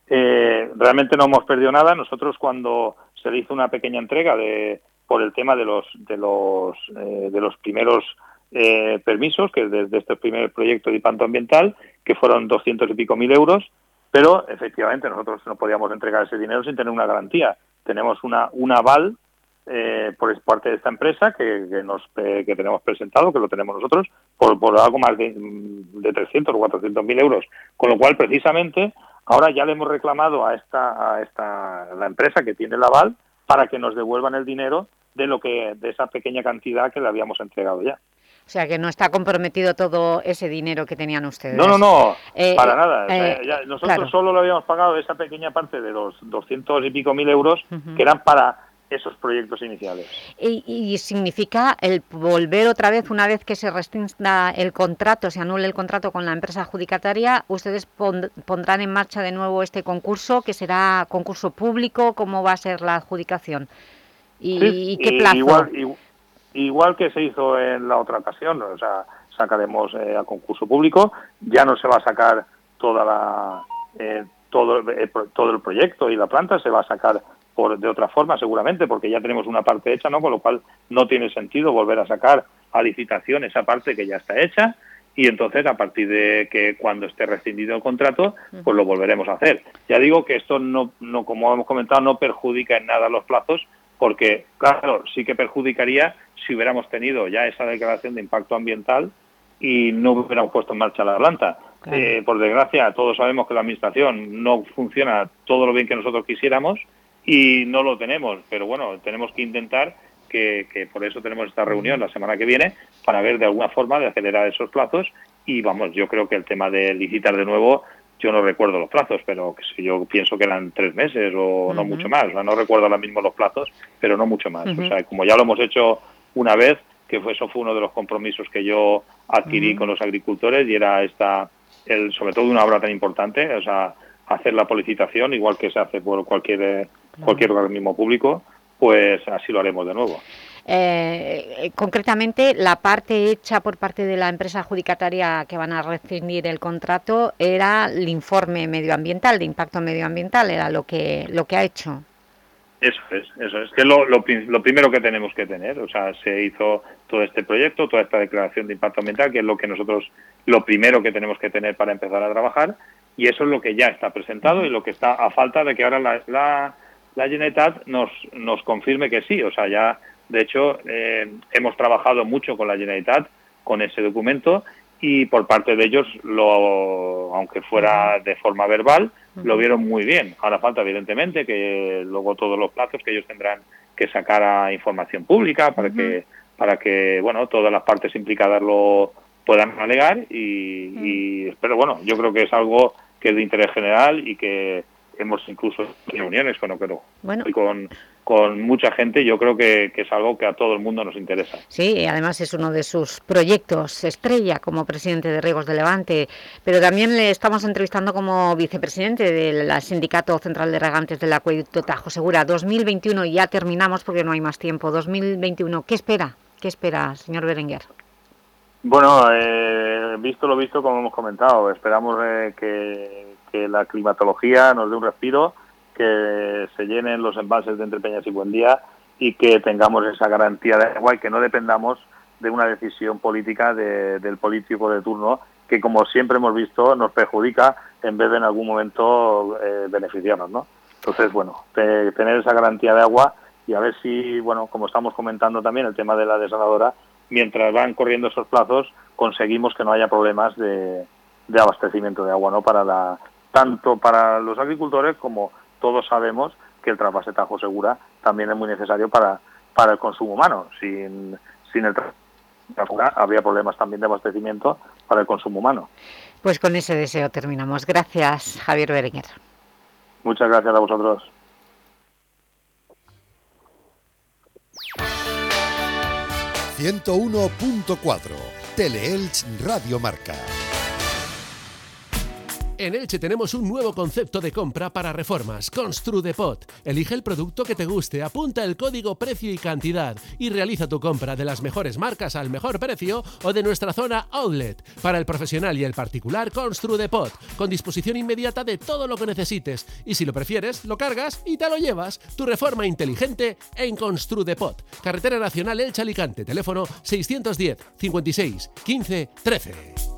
Eh, realmente no hemos perdido nada. Nosotros cuando se le hizo una pequeña entrega de, por el tema de los de los eh, de los primeros eh, permisos, que desde este primer proyecto de impacto ambiental, que fueron 200 y pico mil euros, pero efectivamente nosotros no podíamos entregar ese dinero sin tener una garantía. Tenemos una un aval eh, por parte de esta empresa que, que nos eh, que tenemos presentado, que lo tenemos nosotros, por, por algo más de, de 300 o 400 mil euros. Con lo cual, precisamente, ahora ya le hemos reclamado a esta, a esta la empresa que tiene el aval para que nos devuelvan el dinero de lo que de esa pequeña cantidad que le habíamos entregado ya. O sea, que no está comprometido todo ese dinero que tenían ustedes. No, no, no, Eh, para nada. Eh, nosotros claro. solo le habíamos pagado esa pequeña parte de los 200 y pico mil euros que eran para esos proyectos iniciales. Y, y significa el volver otra vez, una vez que se rescinda el contrato, se anule el contrato con la empresa adjudicataria, ustedes pon- pondrán en marcha de nuevo este concurso, que será concurso público, ¿cómo va a ser la adjudicación? ¿Y, Sí, y qué y- plazo? Igual, que se hizo en la otra ocasión, o sea, sacaremos eh, a concurso público, ya no se va a sacar toda la eh, todo, el pro- todo el proyecto y la planta, se va a sacar por de otra forma seguramente, porque ya tenemos una parte hecha, ¿no? Con lo cual no tiene sentido volver a sacar a licitación esa parte que ya está hecha y entonces a partir de que cuando esté rescindido el contrato, pues lo volveremos a hacer. Ya digo que esto no, no como hemos comentado, no perjudica en nada los plazos, porque claro, sí que perjudicaría si hubiéramos tenido ya esa declaración de impacto ambiental y no hubiéramos puesto en marcha la planta. Eh, por desgracia, todos sabemos que la administración no funciona todo lo bien que nosotros quisiéramos y no lo tenemos, pero bueno, tenemos que intentar que, que por eso tenemos esta reunión la semana que viene para ver de alguna forma de acelerar esos plazos. Y vamos, yo creo que el tema de licitar de nuevo, yo no recuerdo los plazos, pero que yo pienso que eran tres meses o no mucho más, o sea, no recuerdo ahora mismo los plazos, pero no mucho más. O sea, como ya lo hemos hecho una vez, que fue, eso fue uno de los compromisos que yo adquirí con los agricultores y era esta, el, sobre todo una obra tan importante, o sea, hacer la policitación, igual que se hace por cualquier, eh, cualquier organismo público, pues así lo haremos de nuevo. Eh, eh, concretamente, la parte hecha por parte de la empresa adjudicataria que van a rescindir el contrato era el informe medioambiental, de impacto medioambiental, era lo que, lo que ha hecho. Eso es, eso es, que es lo, lo, primero que tenemos que tener, o sea, se hizo todo este proyecto, toda esta declaración de impacto ambiental, que es lo que nosotros, lo primero que tenemos que tener para empezar a trabajar, y eso es lo que ya está presentado y lo que está a falta de que ahora la, la, la Generalitat nos, nos confirme que sí. O sea, ya, de hecho, eh, hemos trabajado mucho con la Generalitat, con ese documento, y por parte de ellos, lo, aunque fuera de forma verbal, lo vieron muy bien. Ahora falta, evidentemente, que luego todos los plazos que ellos tendrán que sacar a información pública para que para que bueno todas las partes implicadas lo puedan alegar y, y pero bueno yo creo que es algo que es de interés general y que hemos incluso reuniones con Bueno. y con, con mucha gente, yo creo que, que es algo que a todo el mundo nos interesa. Sí, además es uno de sus proyectos estrella como presidente de Riegos de Levante, pero también le estamos entrevistando como vicepresidente del Sindicato Central de Regantes del Acueducto Tajo Segura. 2021, y ya terminamos porque no hay más tiempo. 2021, ¿qué espera? ¿Qué espera, señor Berenguer? Bueno, eh, visto lo visto, como hemos comentado, esperamos eh, que, la climatología nos dé un respiro, que se llenen los embalses de Entre Peñas y Buendía y que tengamos esa garantía de agua y que no dependamos de una decisión política de- del político de turno que, como siempre hemos visto, nos perjudica en vez de en algún momento eh, beneficiarnos, ¿no? Entonces, bueno, te- tener esa garantía de agua y a ver si, bueno, como estamos comentando también el tema de la desaladora, mientras van corriendo esos plazos, conseguimos que no haya problemas de, de abastecimiento de agua, ¿no? Para la, tanto para los agricultores como todos sabemos que el trasvase Tajo Segura también es muy necesario para, para el consumo humano. Sin, sin el trasvase habría problemas también de abastecimiento para el consumo humano. Pues con ese deseo terminamos. Gracias, Javier Berenguer. Muchas gracias a vosotros. ...101.4... Teleelch Radio Marca. En Elche tenemos un nuevo concepto de compra para reformas, Construdepot. Elige el producto que te guste, apunta el código precio y cantidad y realiza tu compra de las mejores marcas al mejor precio o de nuestra zona outlet. Para el profesional y el particular, Construdepot, con disposición inmediata de todo lo que necesites. Y si lo prefieres, lo cargas y te lo llevas. Tu reforma inteligente en Construdepot. Carretera Nacional Elche Alicante, teléfono 610 56 15 13.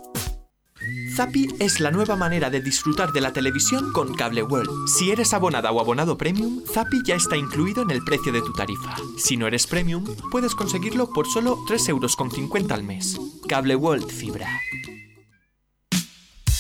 Zappi es la nueva manera de disfrutar de la televisión con Cable World. Si eres abonada o abonado premium, Zappi ya está incluido en el precio de tu tarifa. Si no eres premium, puedes conseguirlo por solo 3,50 euros al mes. Cable World Fibra.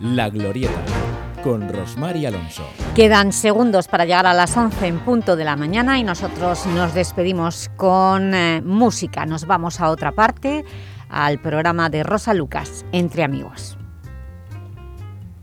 La Glorieta, con Rosmar y Alonso. Quedan segundos para llegar a las 11 en punto de la mañana y nosotros nos despedimos con eh, música. Nos vamos a otra parte, al programa de Rosa Lucas, Entre Amigos.